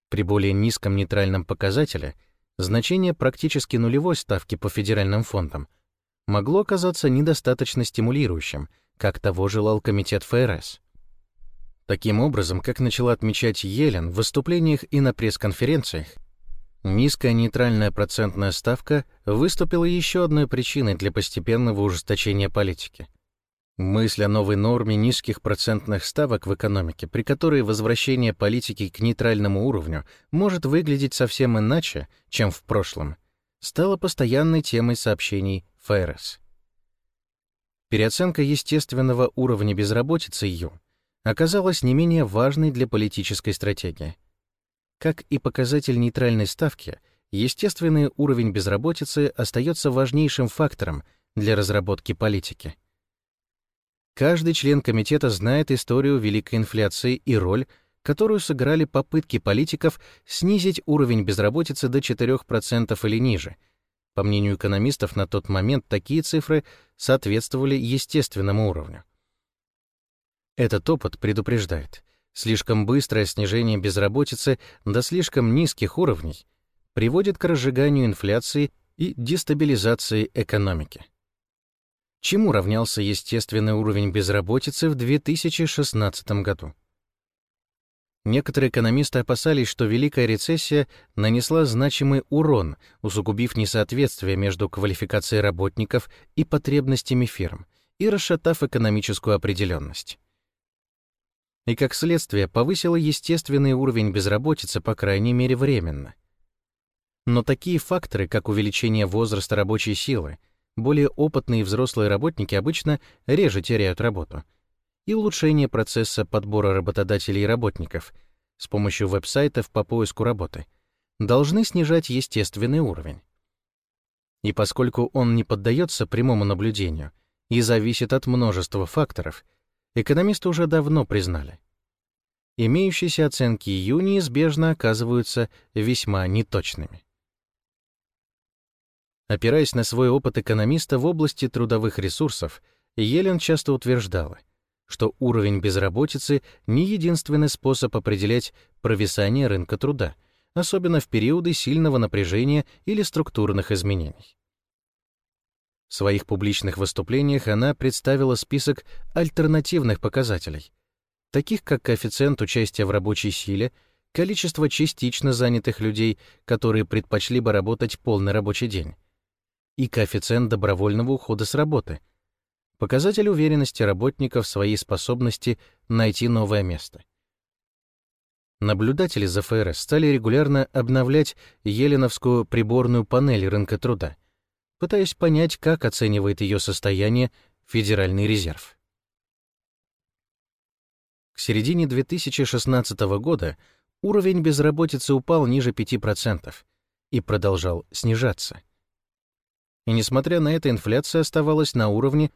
При более низком нейтральном показателе значение практически нулевой ставки по федеральным фондам могло оказаться недостаточно стимулирующим, как того желал комитет ФРС. Таким образом, как начала отмечать Йелен в выступлениях и на пресс-конференциях, Низкая нейтральная процентная ставка выступила еще одной причиной для постепенного ужесточения политики. Мысль о новой норме низких процентных ставок в экономике, при которой возвращение политики к нейтральному уровню может выглядеть совсем иначе, чем в прошлом, стала постоянной темой сообщений ФРС. Переоценка естественного уровня безработицы ю оказалась не менее важной для политической стратегии — как и показатель нейтральной ставки, естественный уровень безработицы остается важнейшим фактором для разработки политики. Каждый член комитета знает историю великой инфляции и роль, которую сыграли попытки политиков снизить уровень безработицы до 4% или ниже. По мнению экономистов, на тот момент такие цифры соответствовали естественному уровню. Этот опыт предупреждает, Слишком быстрое снижение безработицы до слишком низких уровней приводит к разжиганию инфляции и дестабилизации экономики. Чему равнялся естественный уровень безработицы в 2016 году? Некоторые экономисты опасались, что Великая рецессия нанесла значимый урон, усугубив несоответствие между квалификацией работников и потребностями фирм и расшатав экономическую определенность и, как следствие, повысила естественный уровень безработицы, по крайней мере, временно. Но такие факторы, как увеличение возраста рабочей силы, более опытные взрослые работники обычно реже теряют работу, и улучшение процесса подбора работодателей и работников с помощью веб-сайтов по поиску работы, должны снижать естественный уровень. И поскольку он не поддается прямому наблюдению и зависит от множества факторов, экономисты уже давно признали. Имеющиеся оценки Ю неизбежно оказываются весьма неточными. Опираясь на свой опыт экономиста в области трудовых ресурсов, Елен часто утверждала, что уровень безработицы не единственный способ определять провисание рынка труда, особенно в периоды сильного напряжения или структурных изменений. В своих публичных выступлениях она представила список альтернативных показателей, таких как коэффициент участия в рабочей силе, количество частично занятых людей, которые предпочли бы работать полный рабочий день, и коэффициент добровольного ухода с работы, показатель уверенности работников в своей способности найти новое место. Наблюдатели за ФРС стали регулярно обновлять Еленовскую приборную панель рынка труда, пытаясь понять, как оценивает ее состояние Федеральный резерв. К середине 2016 года уровень безработицы упал ниже 5% и продолжал снижаться. И несмотря на это, инфляция оставалась на уровне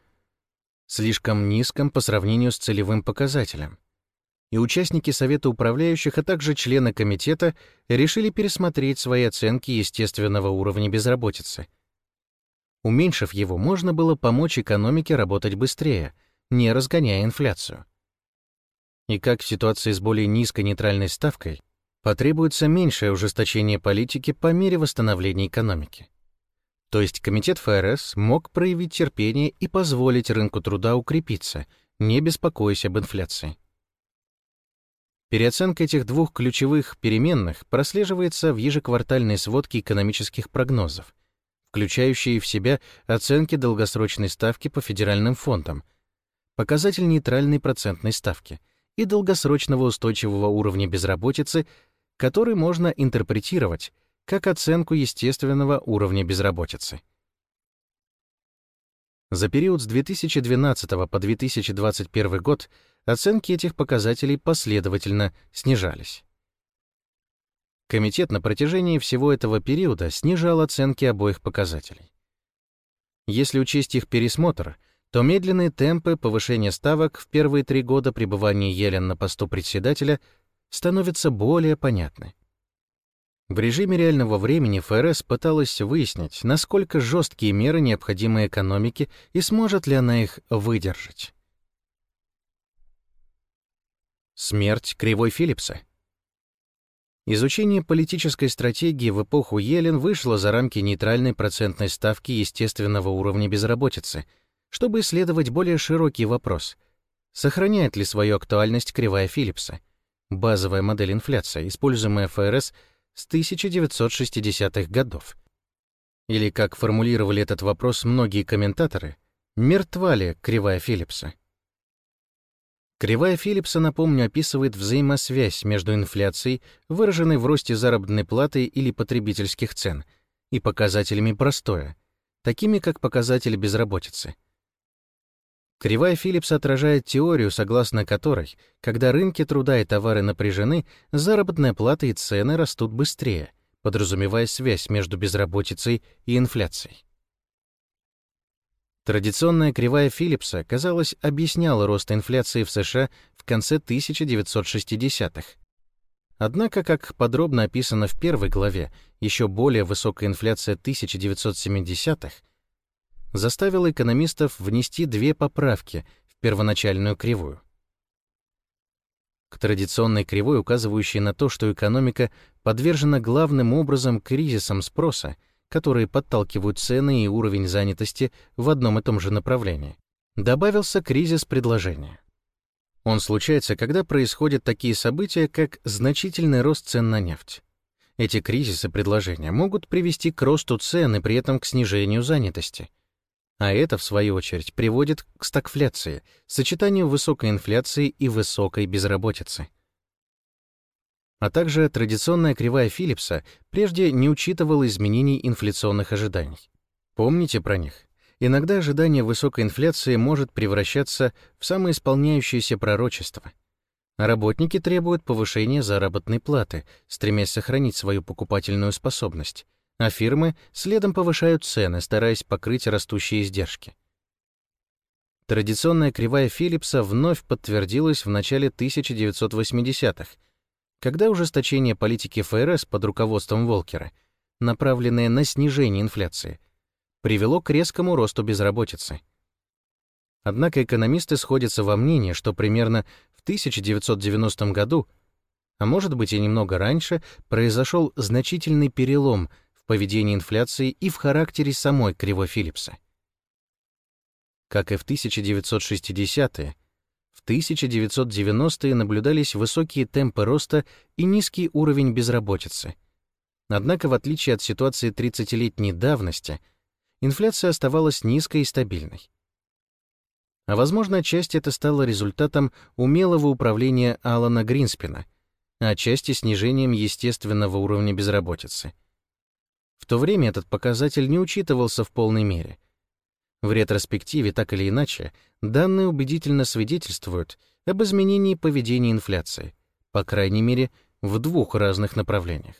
слишком низком по сравнению с целевым показателем. И участники Совета управляющих, а также члены комитета решили пересмотреть свои оценки естественного уровня безработицы. Уменьшив его, можно было помочь экономике работать быстрее, не разгоняя инфляцию. И как в ситуации с более низкой нейтральной ставкой, потребуется меньшее ужесточение политики по мере восстановления экономики. То есть Комитет ФРС мог проявить терпение и позволить рынку труда укрепиться, не беспокоясь об инфляции. Переоценка этих двух ключевых переменных прослеживается в ежеквартальной сводке экономических прогнозов, включающей в себя оценки долгосрочной ставки по федеральным фондам, показатель нейтральной процентной ставки и долгосрочного устойчивого уровня безработицы, который можно интерпретировать как оценку естественного уровня безработицы. За период с 2012 по 2021 год оценки этих показателей последовательно снижались. Комитет на протяжении всего этого периода снижал оценки обоих показателей. Если учесть их пересмотр, то медленные темпы повышения ставок в первые три года пребывания Елен на посту председателя становятся более понятны. В режиме реального времени ФРС пыталась выяснить, насколько жесткие меры необходимы экономике и сможет ли она их выдержать. Смерть Кривой Филлипса Изучение политической стратегии в эпоху Йеллен вышло за рамки нейтральной процентной ставки естественного уровня безработицы, чтобы исследовать более широкий вопрос — сохраняет ли свою актуальность Кривая Филлипса, базовая модель инфляции, используемая ФРС — с 1960-х годов. Или, как формулировали этот вопрос многие комментаторы, мертва ли кривая Филлипса? Кривая Филлипса, напомню, описывает взаимосвязь между инфляцией, выраженной в росте заработной платы или потребительских цен, и показателями простоя, такими как показатель безработицы — Кривая Филлипса отражает теорию, согласно которой, когда рынки труда и товары напряжены, заработная плата и цены растут быстрее, подразумевая связь между безработицей и инфляцией. Традиционная кривая Филлипса, казалось, объясняла рост инфляции в США в конце 1960-х. Однако, как подробно описано в первой главе, еще более высокая инфляция 1970-х заставило экономистов внести две поправки в первоначальную кривую. К традиционной кривой, указывающей на то, что экономика подвержена главным образом кризисам спроса, которые подталкивают цены и уровень занятости в одном и том же направлении, добавился кризис предложения. Он случается, когда происходят такие события, как значительный рост цен на нефть. Эти кризисы предложения могут привести к росту цен и при этом к снижению занятости — а это, в свою очередь, приводит к стагфляции, сочетанию высокой инфляции и высокой безработицы. А также традиционная кривая Филлипса прежде не учитывала изменений инфляционных ожиданий. Помните про них? Иногда ожидание высокой инфляции может превращаться в самоисполняющееся пророчество. Работники требуют повышения заработной платы, стремясь сохранить свою покупательную способность, а фирмы следом повышают цены, стараясь покрыть растущие издержки. Традиционная кривая Филлипса вновь подтвердилась в начале 1980-х, когда ужесточение политики ФРС под руководством Волкера, направленное на снижение инфляции, привело к резкому росту безработицы. Однако экономисты сходятся во мнении, что примерно в 1990 году, а может быть и немного раньше, произошел значительный перелом в поведении инфляции и в характере самой кривой Филлипса. Как и в 1960-е, в 1990-е наблюдались высокие темпы роста и низкий уровень безработицы. Однако, в отличие от ситуации 30-летней давности, инфляция оставалась низкой и стабильной. А возможно, отчасти это стало результатом умелого управления Алана Гринспена, а отчасти снижением естественного уровня безработицы. В то время этот показатель не учитывался в полной мере — в ретроспективе, так или иначе, данные убедительно свидетельствуют об изменении поведения инфляции, по крайней мере, в двух разных направлениях.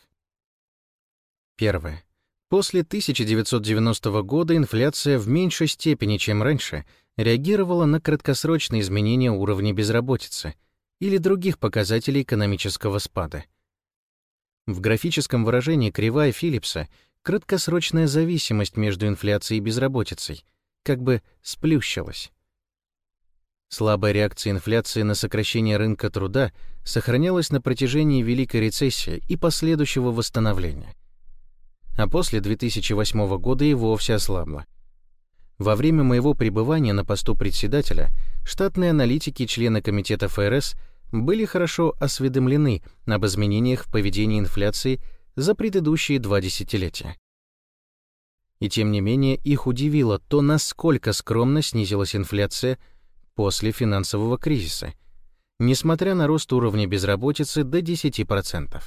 Первое. После 1990 года инфляция в меньшей степени, чем раньше, реагировала на краткосрочные изменения уровня безработицы или других показателей экономического спада. В графическом выражении кривая Филлипса краткосрочная зависимость между инфляцией и безработицей — как бы сплющилась. Слабая реакция инфляции на сокращение рынка труда сохранялась на протяжении Великой рецессии и последующего восстановления. А после 2008 года и вовсе ослабла. Во время моего пребывания на посту председателя штатные аналитики и члены комитета ФРС были хорошо осведомлены об изменениях в поведении инфляции за предыдущие два десятилетия. И тем не менее их удивило то, насколько скромно снизилась инфляция после финансового кризиса, несмотря на рост уровня безработицы до 10%.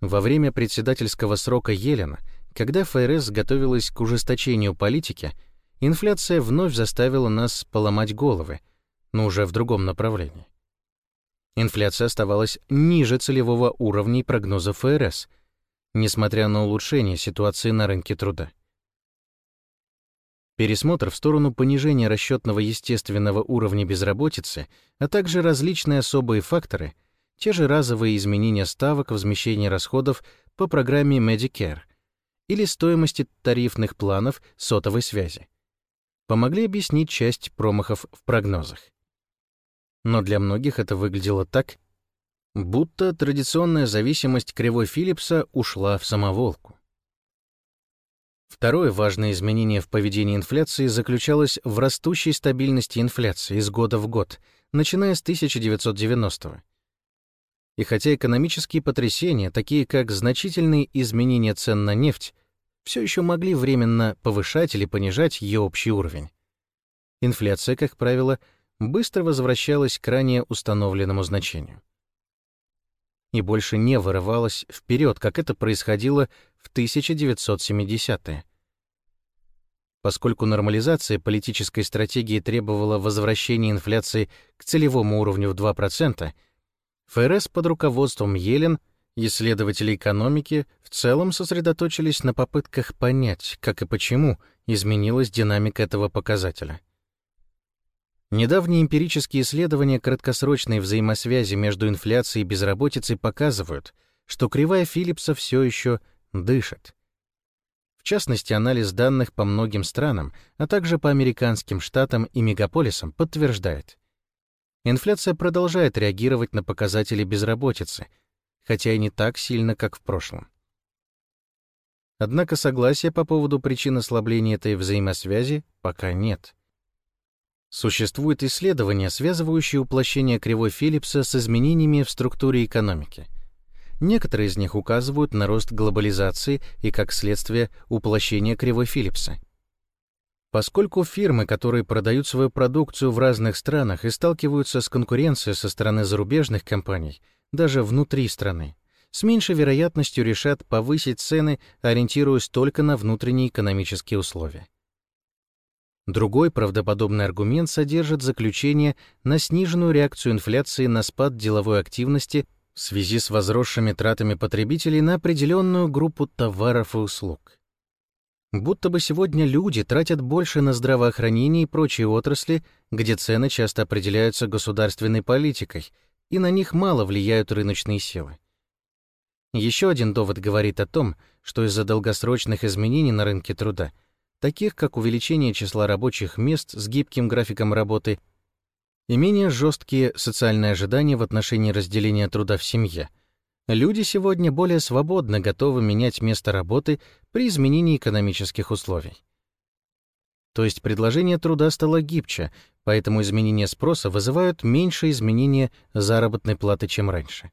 Во время председательского срока Елена, когда ФРС готовилась к ужесточению политики, инфляция вновь заставила нас поломать головы, но уже в другом направлении. Инфляция оставалась ниже целевого уровня прогноза ФРС, несмотря на улучшение ситуации на рынке труда. Пересмотр в сторону понижения расчетного естественного уровня безработицы, а также различные особые факторы, те же разовые изменения ставок возмещения расходов по программе Medicare или стоимости тарифных планов сотовой связи, помогли объяснить часть промахов в прогнозах. Но для многих это выглядело так, будто традиционная зависимость кривой Филлипса ушла в самоволку. Второе важное изменение в поведении инфляции заключалось в растущей стабильности инфляции из года в год, начиная с 1990-го. И хотя экономические потрясения, такие как значительные изменения цен на нефть, все еще могли временно повышать или понижать ее общий уровень, инфляция, как правило, быстро возвращалась к ранее установленному значению и больше не вырывалась вперед, как это происходило в 1970-е. Поскольку нормализация политической стратегии требовала возвращения инфляции к целевому уровню в 2%, ФРС под руководством Елен, исследователи экономики, в целом сосредоточились на попытках понять, как и почему изменилась динамика этого показателя. Недавние эмпирические исследования краткосрочной взаимосвязи между инфляцией и безработицей показывают, что кривая Филлипса все еще дышит. В частности, анализ данных по многим странам, а также по американским штатам и мегаполисам подтверждает. Инфляция продолжает реагировать на показатели безработицы, хотя и не так сильно, как в прошлом. Однако согласия по поводу причин ослабления этой взаимосвязи пока нет. Существуют исследования, связывающие уплощение кривой Филлипса с изменениями в структуре экономики. Некоторые из них указывают на рост глобализации и, как следствие, уплощение кривой Филлипса. Поскольку фирмы, которые продают свою продукцию в разных странах и сталкиваются с конкуренцией со стороны зарубежных компаний, даже внутри страны, с меньшей вероятностью решат повысить цены, ориентируясь только на внутренние экономические условия. Другой правдоподобный аргумент содержит заключение на сниженную реакцию инфляции на спад деловой активности в связи с возросшими тратами потребителей на определенную группу товаров и услуг. Будто бы сегодня люди тратят больше на здравоохранение и прочие отрасли, где цены часто определяются государственной политикой, и на них мало влияют рыночные силы. Еще один довод говорит о том, что из-за долгосрочных изменений на рынке труда, таких как увеличение числа рабочих мест с гибким графиком работы и менее жесткие социальные ожидания в отношении разделения труда в семье, Люди сегодня более свободно готовы менять место работы при изменении экономических условий. То есть предложение труда стало гибче, поэтому изменения спроса вызывают меньше изменения заработной платы, чем раньше.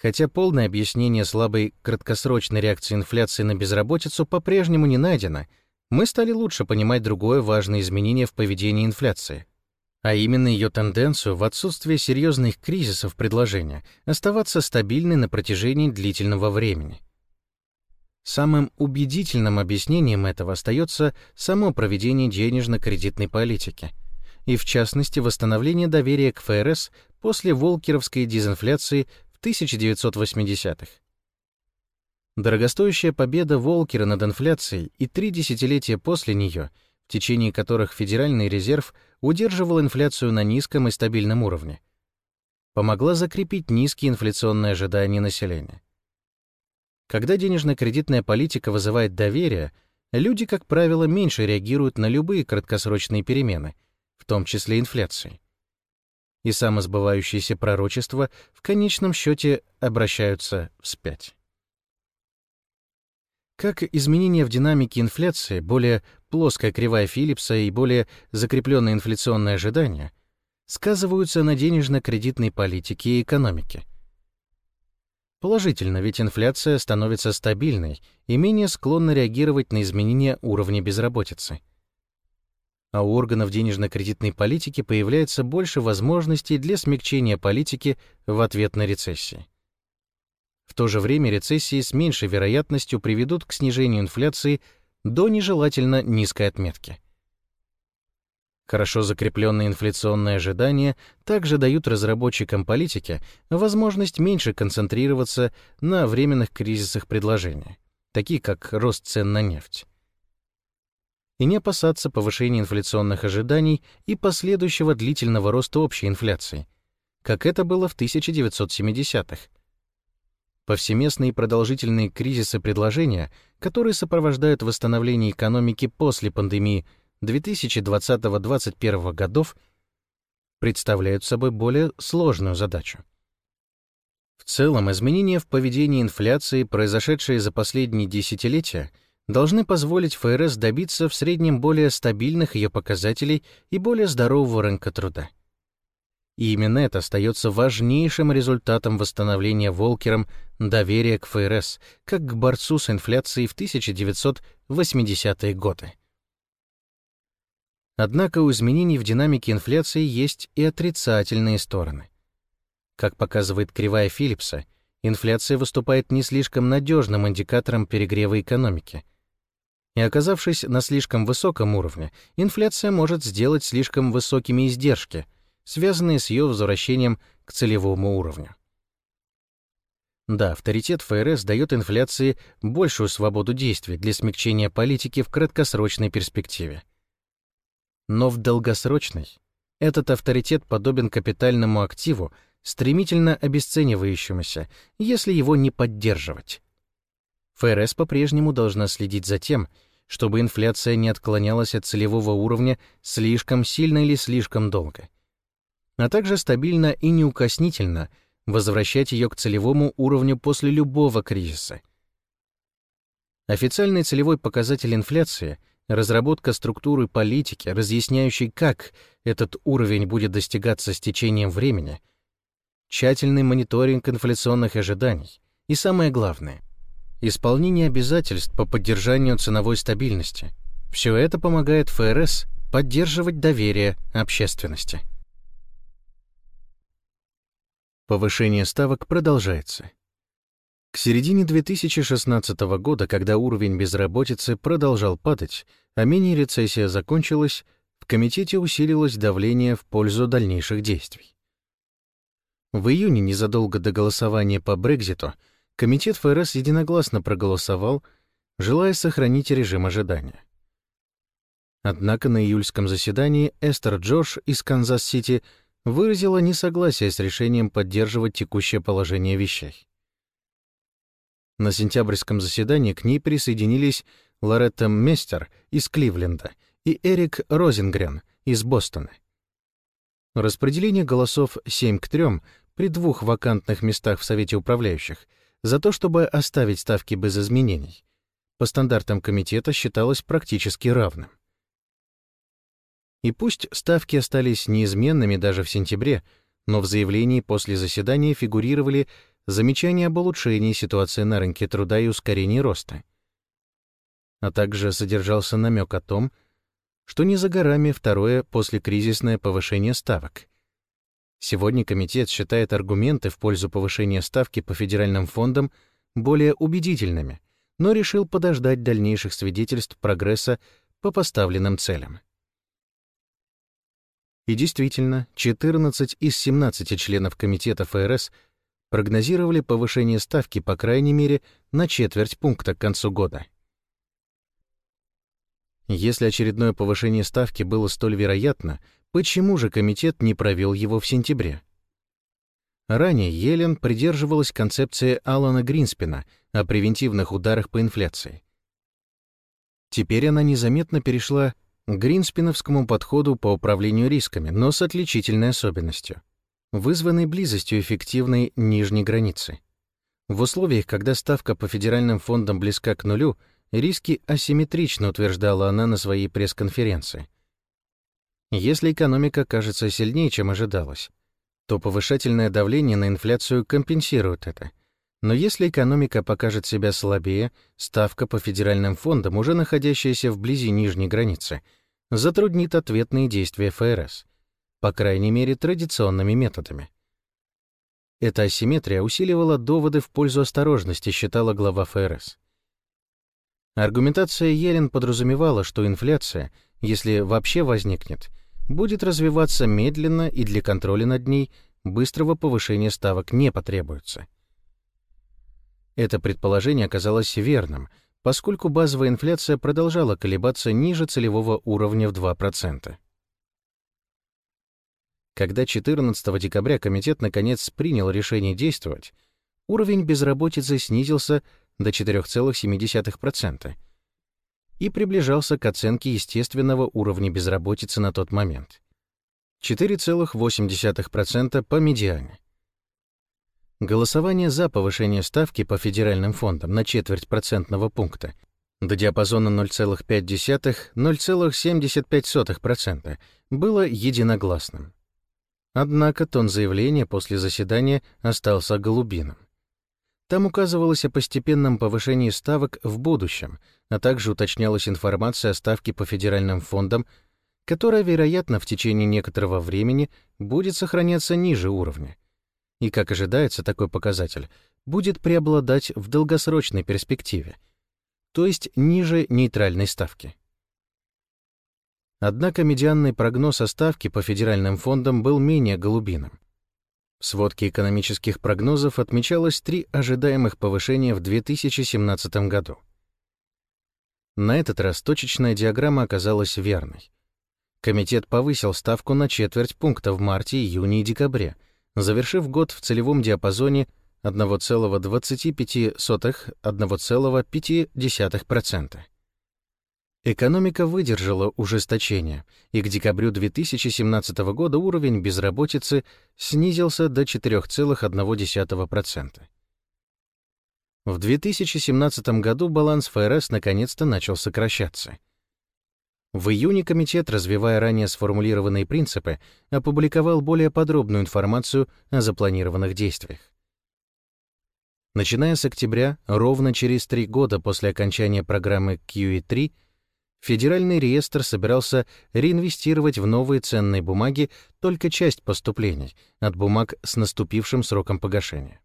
Хотя полное объяснение слабой краткосрочной реакции инфляции на безработицу по-прежнему не найдено, мы стали лучше понимать другое важное изменение в поведении инфляции — а именно ее тенденцию в отсутствии серьезных кризисов предложения оставаться стабильной на протяжении длительного времени. Самым убедительным объяснением этого остается само проведение денежно-кредитной политики, и в частности восстановление доверия к ФРС после волкеровской дезинфляции 1980-х. Дорогостоящая победа Волкера над инфляцией и три десятилетия после нее — в течение которых Федеральный резерв удерживал инфляцию на низком и стабильном уровне, помогла закрепить низкие инфляционные ожидания населения. Когда денежно-кредитная политика вызывает доверие, люди, как правило, меньше реагируют на любые краткосрочные перемены, в том числе инфляции. И самосбывающиеся пророчества в конечном счете обращаются вспять. Как изменения в динамике инфляции, более плоская кривая Филлипса и более закрепленные инфляционные ожидания сказываются на денежно-кредитной политике и экономике. Положительно, ведь инфляция становится стабильной и менее склонна реагировать на изменения уровня безработицы. А у органов денежно-кредитной политики появляется больше возможностей для смягчения политики в ответ на рецессии. В то же время рецессии с меньшей вероятностью приведут к снижению инфляции до нежелательно низкой отметки. Хорошо закрепленные инфляционные ожидания также дают разработчикам политики возможность меньше концентрироваться на временных кризисах предложения, такие как рост цен на нефть, и не опасаться повышения инфляционных ожиданий и последующего длительного роста общей инфляции, как это было в 1970-х, повсеместные продолжительные кризисы предложения, которые сопровождают восстановление экономики после пандемии 2020-2021 годов, представляют собой более сложную задачу. В целом, изменения в поведении инфляции, произошедшие за последние десятилетия, должны позволить ФРС добиться в среднем более стабильных ее показателей и более здорового рынка труда. И именно это остается важнейшим результатом восстановления Волкером доверия к ФРС, как к борцу с инфляцией в 1980-е годы. Однако у изменений в динамике инфляции есть и отрицательные стороны. Как показывает кривая Филлипса, инфляция выступает не слишком надежным индикатором перегрева экономики. И оказавшись на слишком высоком уровне, инфляция может сделать слишком высокими издержки — связанные с ее возвращением к целевому уровню. Да, авторитет ФРС дает инфляции большую свободу действий для смягчения политики в краткосрочной перспективе. Но в долгосрочной этот авторитет подобен капитальному активу, стремительно обесценивающемуся, если его не поддерживать. ФРС по-прежнему должна следить за тем, чтобы инфляция не отклонялась от целевого уровня слишком сильно или слишком долго, а также стабильно и неукоснительно возвращать ее к целевому уровню после любого кризиса. Официальный целевой показатель инфляции — разработка структуры политики, разъясняющей, как этот уровень будет достигаться с течением времени, тщательный мониторинг инфляционных ожиданий и, самое главное, исполнение обязательств по поддержанию ценовой стабильности. Все это помогает ФРС поддерживать доверие общественности. Повышение ставок продолжается. К середине 2016 года, когда уровень безработицы продолжал падать, а мини-рецессия закончилась, в комитете усилилось давление в пользу дальнейших действий. В июне, незадолго до голосования по Брекзиту, комитет ФРС единогласно проголосовал, желая сохранить режим ожидания. Однако на июльском заседании Эстер Джордж из Канзас-Сити выразила несогласие с решением поддерживать текущее положение вещей. На сентябрьском заседании к ней присоединились Лоретта Местер из Кливленда и Эрик Розенгрен из Бостона. Распределение голосов 7 к 3 при двух вакантных местах в Совете управляющих за то, чтобы оставить ставки без изменений, по стандартам комитета считалось практически равным. И пусть ставки остались неизменными даже в сентябре, но в заявлении после заседания фигурировали замечания об улучшении ситуации на рынке труда и ускорении роста. А также содержался намек о том, что не за горами второе послекризисное повышение ставок. Сегодня комитет считает аргументы в пользу повышения ставки по федеральным фондам более убедительными, но решил подождать дальнейших свидетельств прогресса по поставленным целям. И действительно, 14 из 17 членов комитета ФРС прогнозировали повышение ставки по крайней мере на четверть пункта к концу года. Если очередное повышение ставки было столь вероятно, почему же комитет не провел его в сентябре? Ранее Елен придерживалась концепции Алана Гринспена о превентивных ударах по инфляции. Теперь она незаметно перешла гринспиновскому подходу по управлению рисками, но с отличительной особенностью, вызванной близостью эффективной нижней границы. В условиях, когда ставка по федеральным фондам близка к нулю, риски асимметрично утверждала она на своей пресс-конференции. Если экономика кажется сильнее, чем ожидалось, то повышательное давление на инфляцию компенсирует это. Но если экономика покажет себя слабее, ставка по федеральным фондам, уже находящаяся вблизи нижней границы — затруднит ответные действия ФРС, по крайней мере, традиционными методами. Эта асимметрия усиливала доводы в пользу осторожности, считала глава ФРС. Аргументация Елен подразумевала, что инфляция, если вообще возникнет, будет развиваться медленно и для контроля над ней быстрого повышения ставок не потребуется. Это предположение оказалось верным — поскольку базовая инфляция продолжала колебаться ниже целевого уровня в 2%. Когда 14 декабря комитет наконец принял решение действовать, уровень безработицы снизился до 4,7% и приближался к оценке естественного уровня безработицы на тот момент — 4,8% по медиане. Голосование за повышение ставки по федеральным фондам на четверть процентного пункта до диапазона 0,5-0,75% было единогласным. Однако тон заявления после заседания остался голубиным. Там указывалось о постепенном повышении ставок в будущем, а также уточнялась информация о ставке по федеральным фондам, которая, вероятно, в течение некоторого времени будет сохраняться ниже уровня — и, как ожидается, такой показатель будет преобладать в долгосрочной перспективе, то есть ниже нейтральной ставки. Однако медианный прогноз о ставке по федеральным фондам был менее голубиным. В сводке экономических прогнозов отмечалось три ожидаемых повышения в 2017 году. На этот раз точечная диаграмма оказалась верной. Комитет повысил ставку на четверть пункта в марте, июне и декабре — завершив год в целевом диапазоне 1,25-1,5%. Экономика выдержала ужесточение, и к декабрю 2017 года уровень безработицы снизился до 4,1%. В 2017 году баланс ФРС наконец-то начал сокращаться — в июне комитет, развивая ранее сформулированные принципы, опубликовал более подробную информацию о запланированных действиях. Начиная с октября, ровно через три года после окончания программы QE3, Федеральный реестр собирался реинвестировать в новые ценные бумаги только часть поступлений от бумаг с наступившим сроком погашения.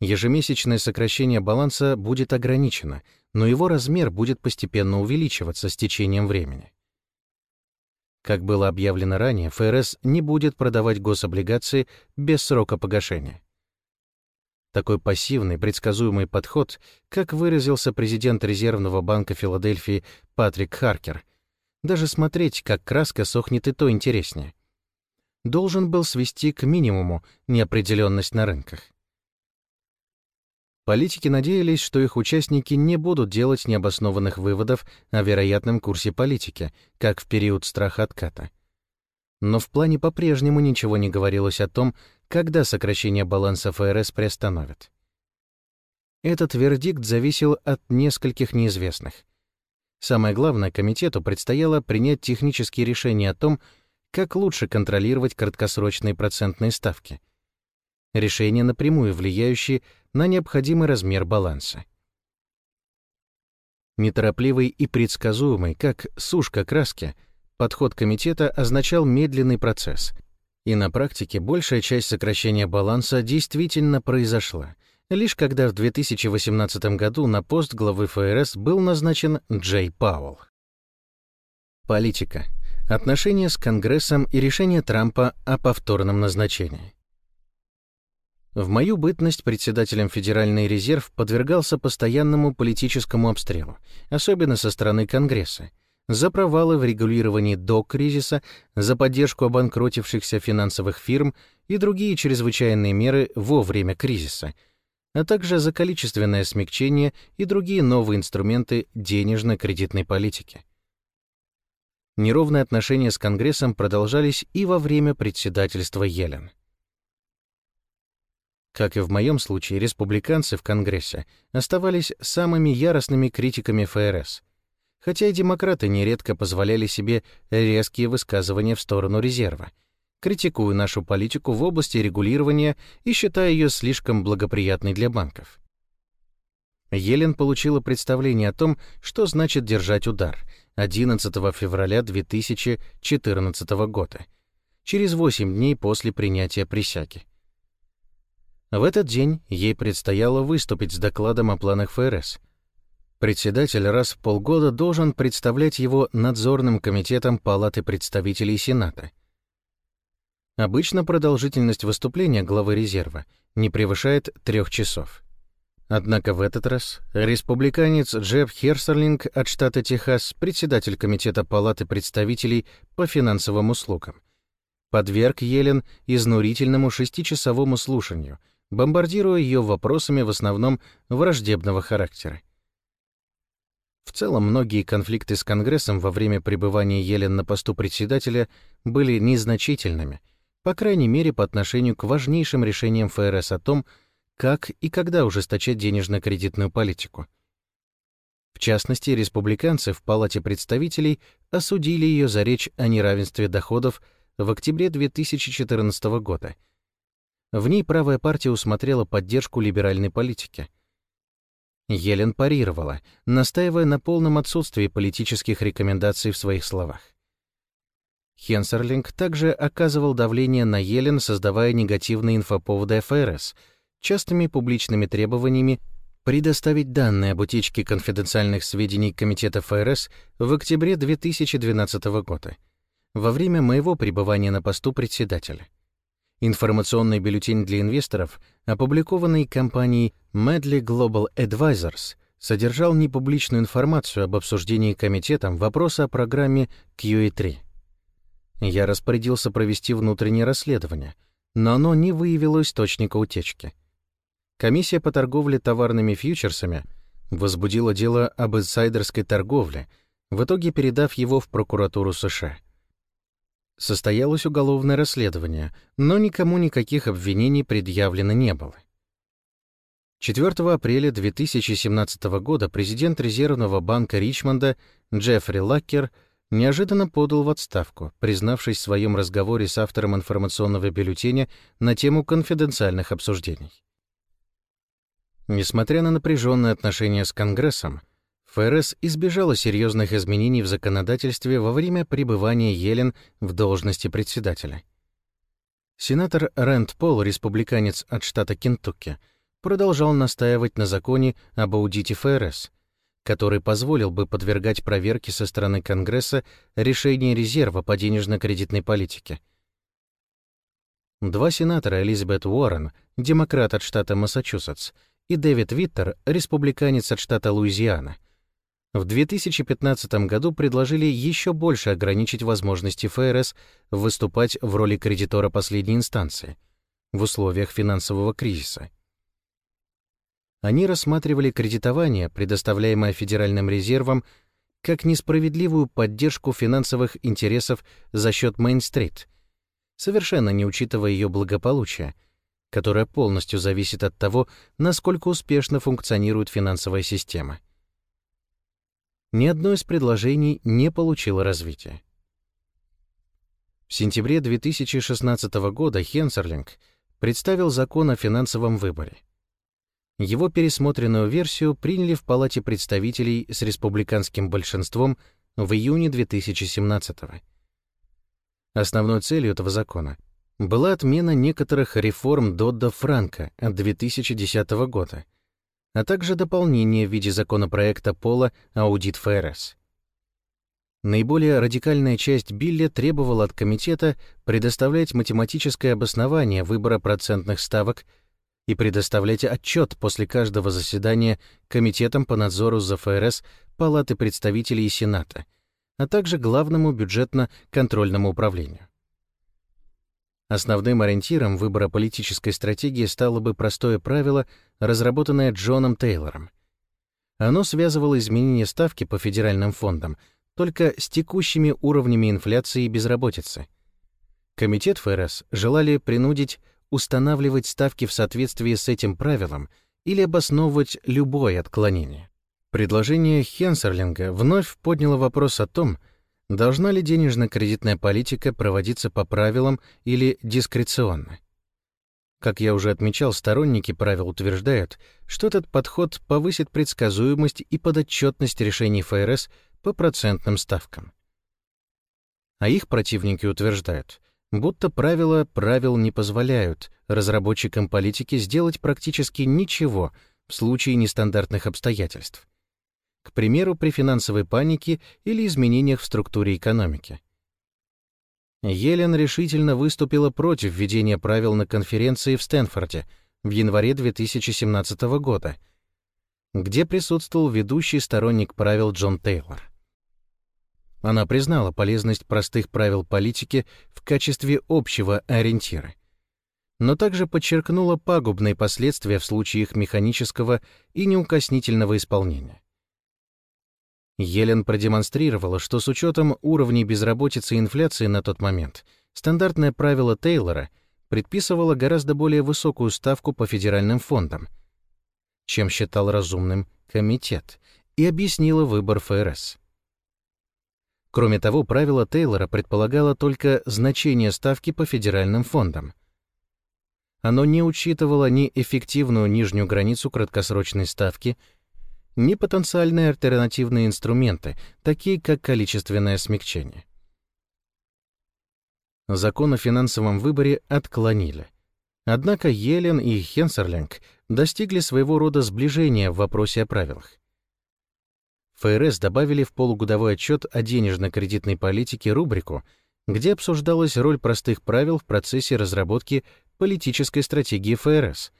Ежемесячное сокращение баланса будет ограничено, но его размер будет постепенно увеличиваться с течением времени. Как было объявлено ранее, ФРС не будет продавать гособлигации без срока погашения. Такой пассивный, предсказуемый подход, как выразился президент Резервного банка Филадельфии Патрик Харкер, даже смотреть, как краска сохнет, и то интереснее, должен был свести к минимуму неопределенность на рынках. Политики надеялись, что их участники не будут делать необоснованных выводов о вероятном курсе политики, как в период страха отката. Но в плане по-прежнему ничего не говорилось о том, когда сокращение баланса ФРС приостановят. Этот вердикт зависел от нескольких неизвестных. Самое главное, комитету предстояло принять технические решения о том, как лучше контролировать краткосрочные процентные ставки. Решения, напрямую влияющие на необходимый размер баланса. Неторопливый и предсказуемый, как сушка краски, подход комитета означал медленный процесс, и на практике большая часть сокращения баланса действительно произошла, лишь когда в 2018 году на пост главы ФРС был назначен Джей Пауэлл. Политика. Отношения с Конгрессом и решение Трампа о повторном назначении. В мою бытность председателем Федеральный резерв подвергался постоянному политическому обстрелу, особенно со стороны Конгресса, за провалы в регулировании до кризиса, за поддержку обанкротившихся финансовых фирм и другие чрезвычайные меры во время кризиса, а также за количественное смягчение и другие новые инструменты денежно-кредитной политики. Неровные отношения с Конгрессом продолжались и во время председательства Йеллен. Как и в моем случае, республиканцы в Конгрессе оставались самыми яростными критиками ФРС — хотя и демократы нередко позволяли себе резкие высказывания в сторону резерва, критикуя нашу политику в области регулирования и считая ее слишком благоприятной для банков. Елен получила представление о том, что значит держать удар 11 февраля 2014 года, через 8 дней после принятия присяги. В этот день ей предстояло выступить с докладом о планах ФРС — Председатель раз в полгода должен представлять его надзорным комитетом Палаты представителей Сената. Обычно продолжительность выступления главы резерва не превышает трех часов. Однако в этот раз республиканец Джефф Херсерлинг от штата Техас, председатель комитета Палаты представителей по финансовым услугам, подверг Елен изнурительному шестичасовому слушанию, бомбардируя ее вопросами в основном враждебного характера. В целом, многие конфликты с Конгрессом во время пребывания Елен на посту председателя были незначительными, по крайней мере, по отношению к важнейшим решениям ФРС о том, как и когда ужесточать денежно-кредитную политику. В частности, республиканцы в Палате представителей осудили ее за речь о неравенстве доходов в октябре 2014 года. В ней правая партия усмотрела поддержку либеральной политики — Елен парировала, настаивая на полном отсутствии политических рекомендаций в своих словах. Хенсерлинг также оказывал давление на Елен, создавая негативные инфоповоды ФРС, частыми публичными требованиями предоставить данные об утечке конфиденциальных сведений Комитета ФРС в октябре 2012 года, во время моего пребывания на посту председателя. Информационный бюллетень для инвесторов, опубликованный компанией Medley Global Advisors, содержал непубличную информацию об обсуждении комитетом вопроса о программе QE3. Я распорядился провести внутреннее расследование, но оно не выявило источника утечки. Комиссия по торговле товарными фьючерсами возбудила дело об инсайдерской торговле, в итоге передав его в прокуратуру США. Состоялось уголовное расследование, но никому никаких обвинений предъявлено не было. 4 апреля 2017 года президент Резервного банка Ричмонда Джеффри Лаккер неожиданно подал в отставку, признавшись в своем разговоре с автором информационного бюллетеня на тему конфиденциальных обсуждений. Несмотря на напряженные отношения с Конгрессом, ФРС избежала серьезных изменений в законодательстве во время пребывания Йелен в должности председателя. Сенатор Рэнд Пол, республиканец от штата Кентукки, продолжал настаивать на законе об аудите ФРС, который позволил бы подвергать проверке со стороны Конгресса решения резерва по денежно-кредитной политике. Два сенатора Элизабет Уоррен, демократ от штата Массачусетс, и Дэвид Виттер, республиканец от штата Луизиана, в 2015 году предложили еще больше ограничить возможности ФРС выступать в роли кредитора последней инстанции в условиях финансового кризиса. Они рассматривали кредитование, предоставляемое Федеральным резервом, как несправедливую поддержку финансовых интересов за счет Мейн-стрит, совершенно не учитывая ее благополучие, которое полностью зависит от того, насколько успешно функционирует финансовая система. Ни одно из предложений не получило развития. В сентябре 2016 года Хенсерлинг представил закон о финансовом выборе. Его пересмотренную версию приняли в Палате представителей с республиканским большинством в июне 2017 года. Основной целью этого закона была отмена некоторых реформ Додда Франка от 2010 года, а также дополнение в виде законопроекта Пола «Аудит ФРС». Наиболее радикальная часть Билля требовала от комитета предоставлять математическое обоснование выбора процентных ставок – и предоставлять отчет после каждого заседания Комитетам по надзору за ФРС Палаты представителей и Сената, а также Главному бюджетно-контрольному управлению. Основным ориентиром выбора политической стратегии стало бы простое правило, разработанное Джоном Тейлором. Оно связывало изменение ставки по федеральным фондам только с текущими уровнями инфляции и безработицы. Комитет ФРС желали принудить устанавливать ставки в соответствии с этим правилом или обосновывать любое отклонение. Предложение Хенсерлинга вновь подняло вопрос о том, должна ли денежно-кредитная политика проводиться по правилам или дискреционно. Как я уже отмечал, сторонники правил утверждают, что этот подход повысит предсказуемость и подотчетность решений ФРС по процентным ставкам. А их противники утверждают, будто правила правил не позволяют разработчикам политики сделать практически ничего в случае нестандартных обстоятельств. К примеру, при финансовой панике или изменениях в структуре экономики. Елен решительно выступила против введения правил на конференции в Стэнфорде в январе 2017 года, где присутствовал ведущий сторонник правил Джон Тейлор. Она признала полезность простых правил политики в качестве общего ориентира, но также подчеркнула пагубные последствия в случае их механического и неукоснительного исполнения. Елен продемонстрировала, что с учетом уровней безработицы и инфляции на тот момент стандартное правило Тейлора предписывало гораздо более высокую ставку по федеральным фондам, чем считал разумным комитет, и объяснила выбор ФРС. Кроме того, правило Тейлора предполагало только значение ставки по федеральным фондам. Оно не учитывало ни эффективную нижнюю границу краткосрочной ставки, ни потенциальные альтернативные инструменты, такие как количественное смягчение. Закон о финансовом выборе отклонили. Однако Йелен и Хенсерлинг достигли своего рода сближения в вопросе о правилах. ФРС добавили в полугодовой отчет о денежно-кредитной политике рубрику, где обсуждалась роль простых правил в процессе разработки политической стратегии ФРС.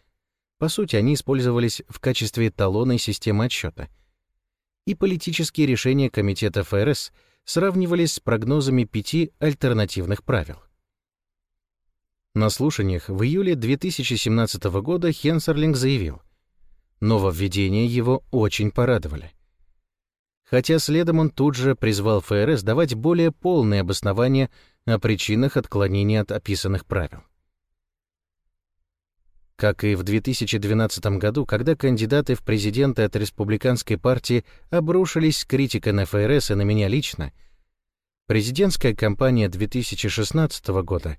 По сути, они использовались в качестве эталонной системы отсчета. И политические решения Комитета ФРС сравнивались с прогнозами пяти альтернативных правил. На слушаниях в июле 2017 года Хенсерлинг заявил, нововведения его очень порадовали — хотя следом он тут же призвал ФРС давать более полные обоснования о причинах отклонения от описанных правил. Как и в 2012 году, когда кандидаты в президенты от республиканской партии обрушились с критикой на ФРС и на меня лично, президентская кампания 2016 года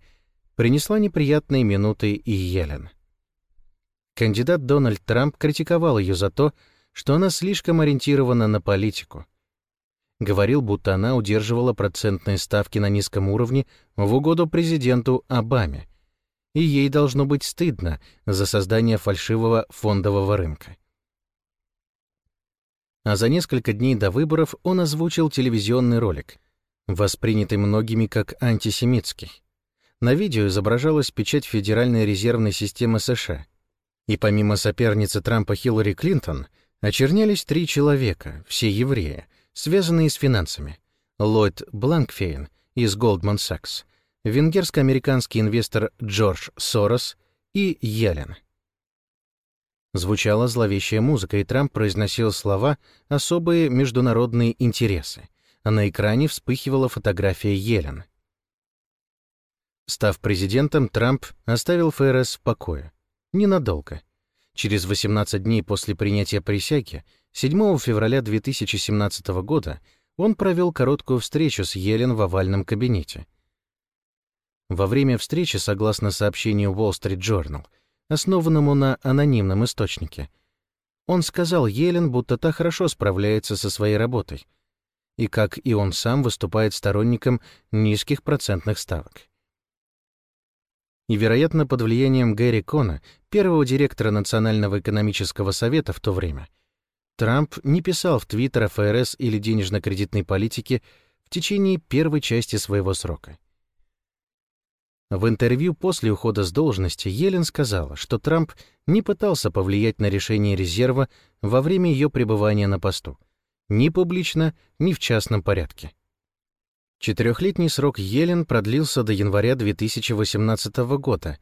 принесла неприятные минуты и Йелен. Кандидат Дональд Трамп критиковал ее за то, что она слишком ориентирована на политику. Говорил, будто она удерживала процентные ставки на низком уровне в угоду президенту Обаме и ей должно быть стыдно за создание фальшивого фондового рынка. А за несколько дней до выборов он озвучил телевизионный ролик, воспринятый многими как антисемитский. На видео изображалась печать Федеральной резервной системы США. И помимо соперницы Трампа Хиллари Клинтон, очернялись три человека, все евреи, связанные с финансами. Ллойд Бланкфейн из Goldman Sachs, венгерско-американский инвестор Джордж Сорос и Йелен. Звучала зловещая музыка, и Трамп произносил слова «особые международные интересы», а на экране вспыхивала фотография Йелен — Став президентом, Трамп оставил ФРС в покое. Ненадолго. Через 18 дней после принятия присяги, 7 февраля 2017 года, он провел короткую встречу с Йелен в овальном кабинете. Во время встречи, согласно сообщению Wall Street Journal, основанному на анонимном источнике, он сказал Йелен, будто та хорошо справляется со своей работой, и, как и он сам, выступает сторонником низких процентных ставок и, вероятно, под влиянием Гэри Кона, первого директора Национального экономического совета в то время, Трамп не писал в Твиттер о ФРС или денежно-кредитной политике в течение первой части своего срока. В интервью после ухода с должности Йелен сказала, что Трамп не пытался повлиять на решение резерва во время ее пребывания на посту, ни публично, ни в частном порядке. Четырехлетний срок Йелен продлился до января 2018 года.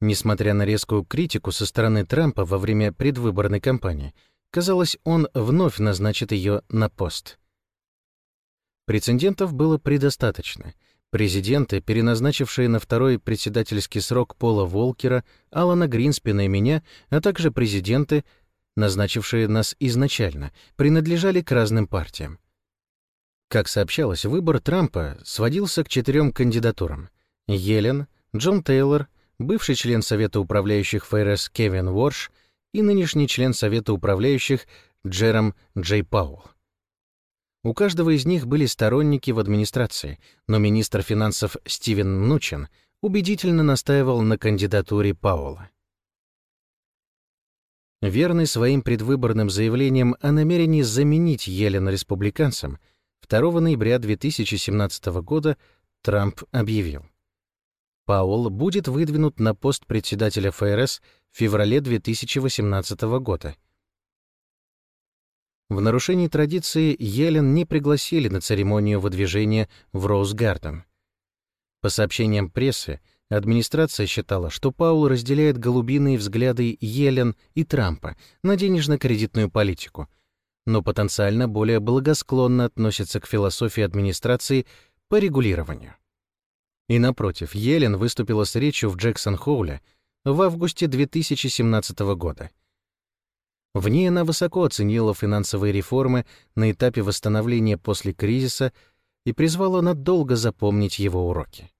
Несмотря на резкую критику со стороны Трампа во время предвыборной кампании, казалось, он вновь назначит ее на пост. Прецедентов было предостаточно. Президенты, переназначившие на второй председательский срок Пола Волкера, Алана Гринспена и меня, а также президенты, назначившие нас изначально, принадлежали к разным партиям. Как сообщалось, выбор Трампа сводился к четырем кандидатурам. Йелен, Джон Тейлор, бывший член Совета управляющих ФРС Кевин Уорш и нынешний член Совета управляющих Джером Джей Пауэлл. У каждого из них были сторонники в администрации, но министр финансов Стивен Мнучин убедительно настаивал на кандидатуре Пауэлла. Верный своим предвыборным заявлениям о намерении заменить Йелен республиканцам, 2 ноября 2017 года Трамп объявил. Пауэлл будет выдвинут на пост председателя ФРС в феврале 2018 года. В нарушении традиции Йелен не пригласили на церемонию выдвижения в Роуз-Гарден. По сообщениям прессы, администрация считала, что Паул разделяет голубиные взгляды Йелен и Трампа на денежно-кредитную политику — но потенциально более благосклонно относится к философии администрации по регулированию. И напротив, Йелен выступила с речью в Джексон-Хоуле в августе 2017 года. В ней она высоко оценила финансовые реформы на этапе восстановления после кризиса и призвала надолго запомнить его уроки.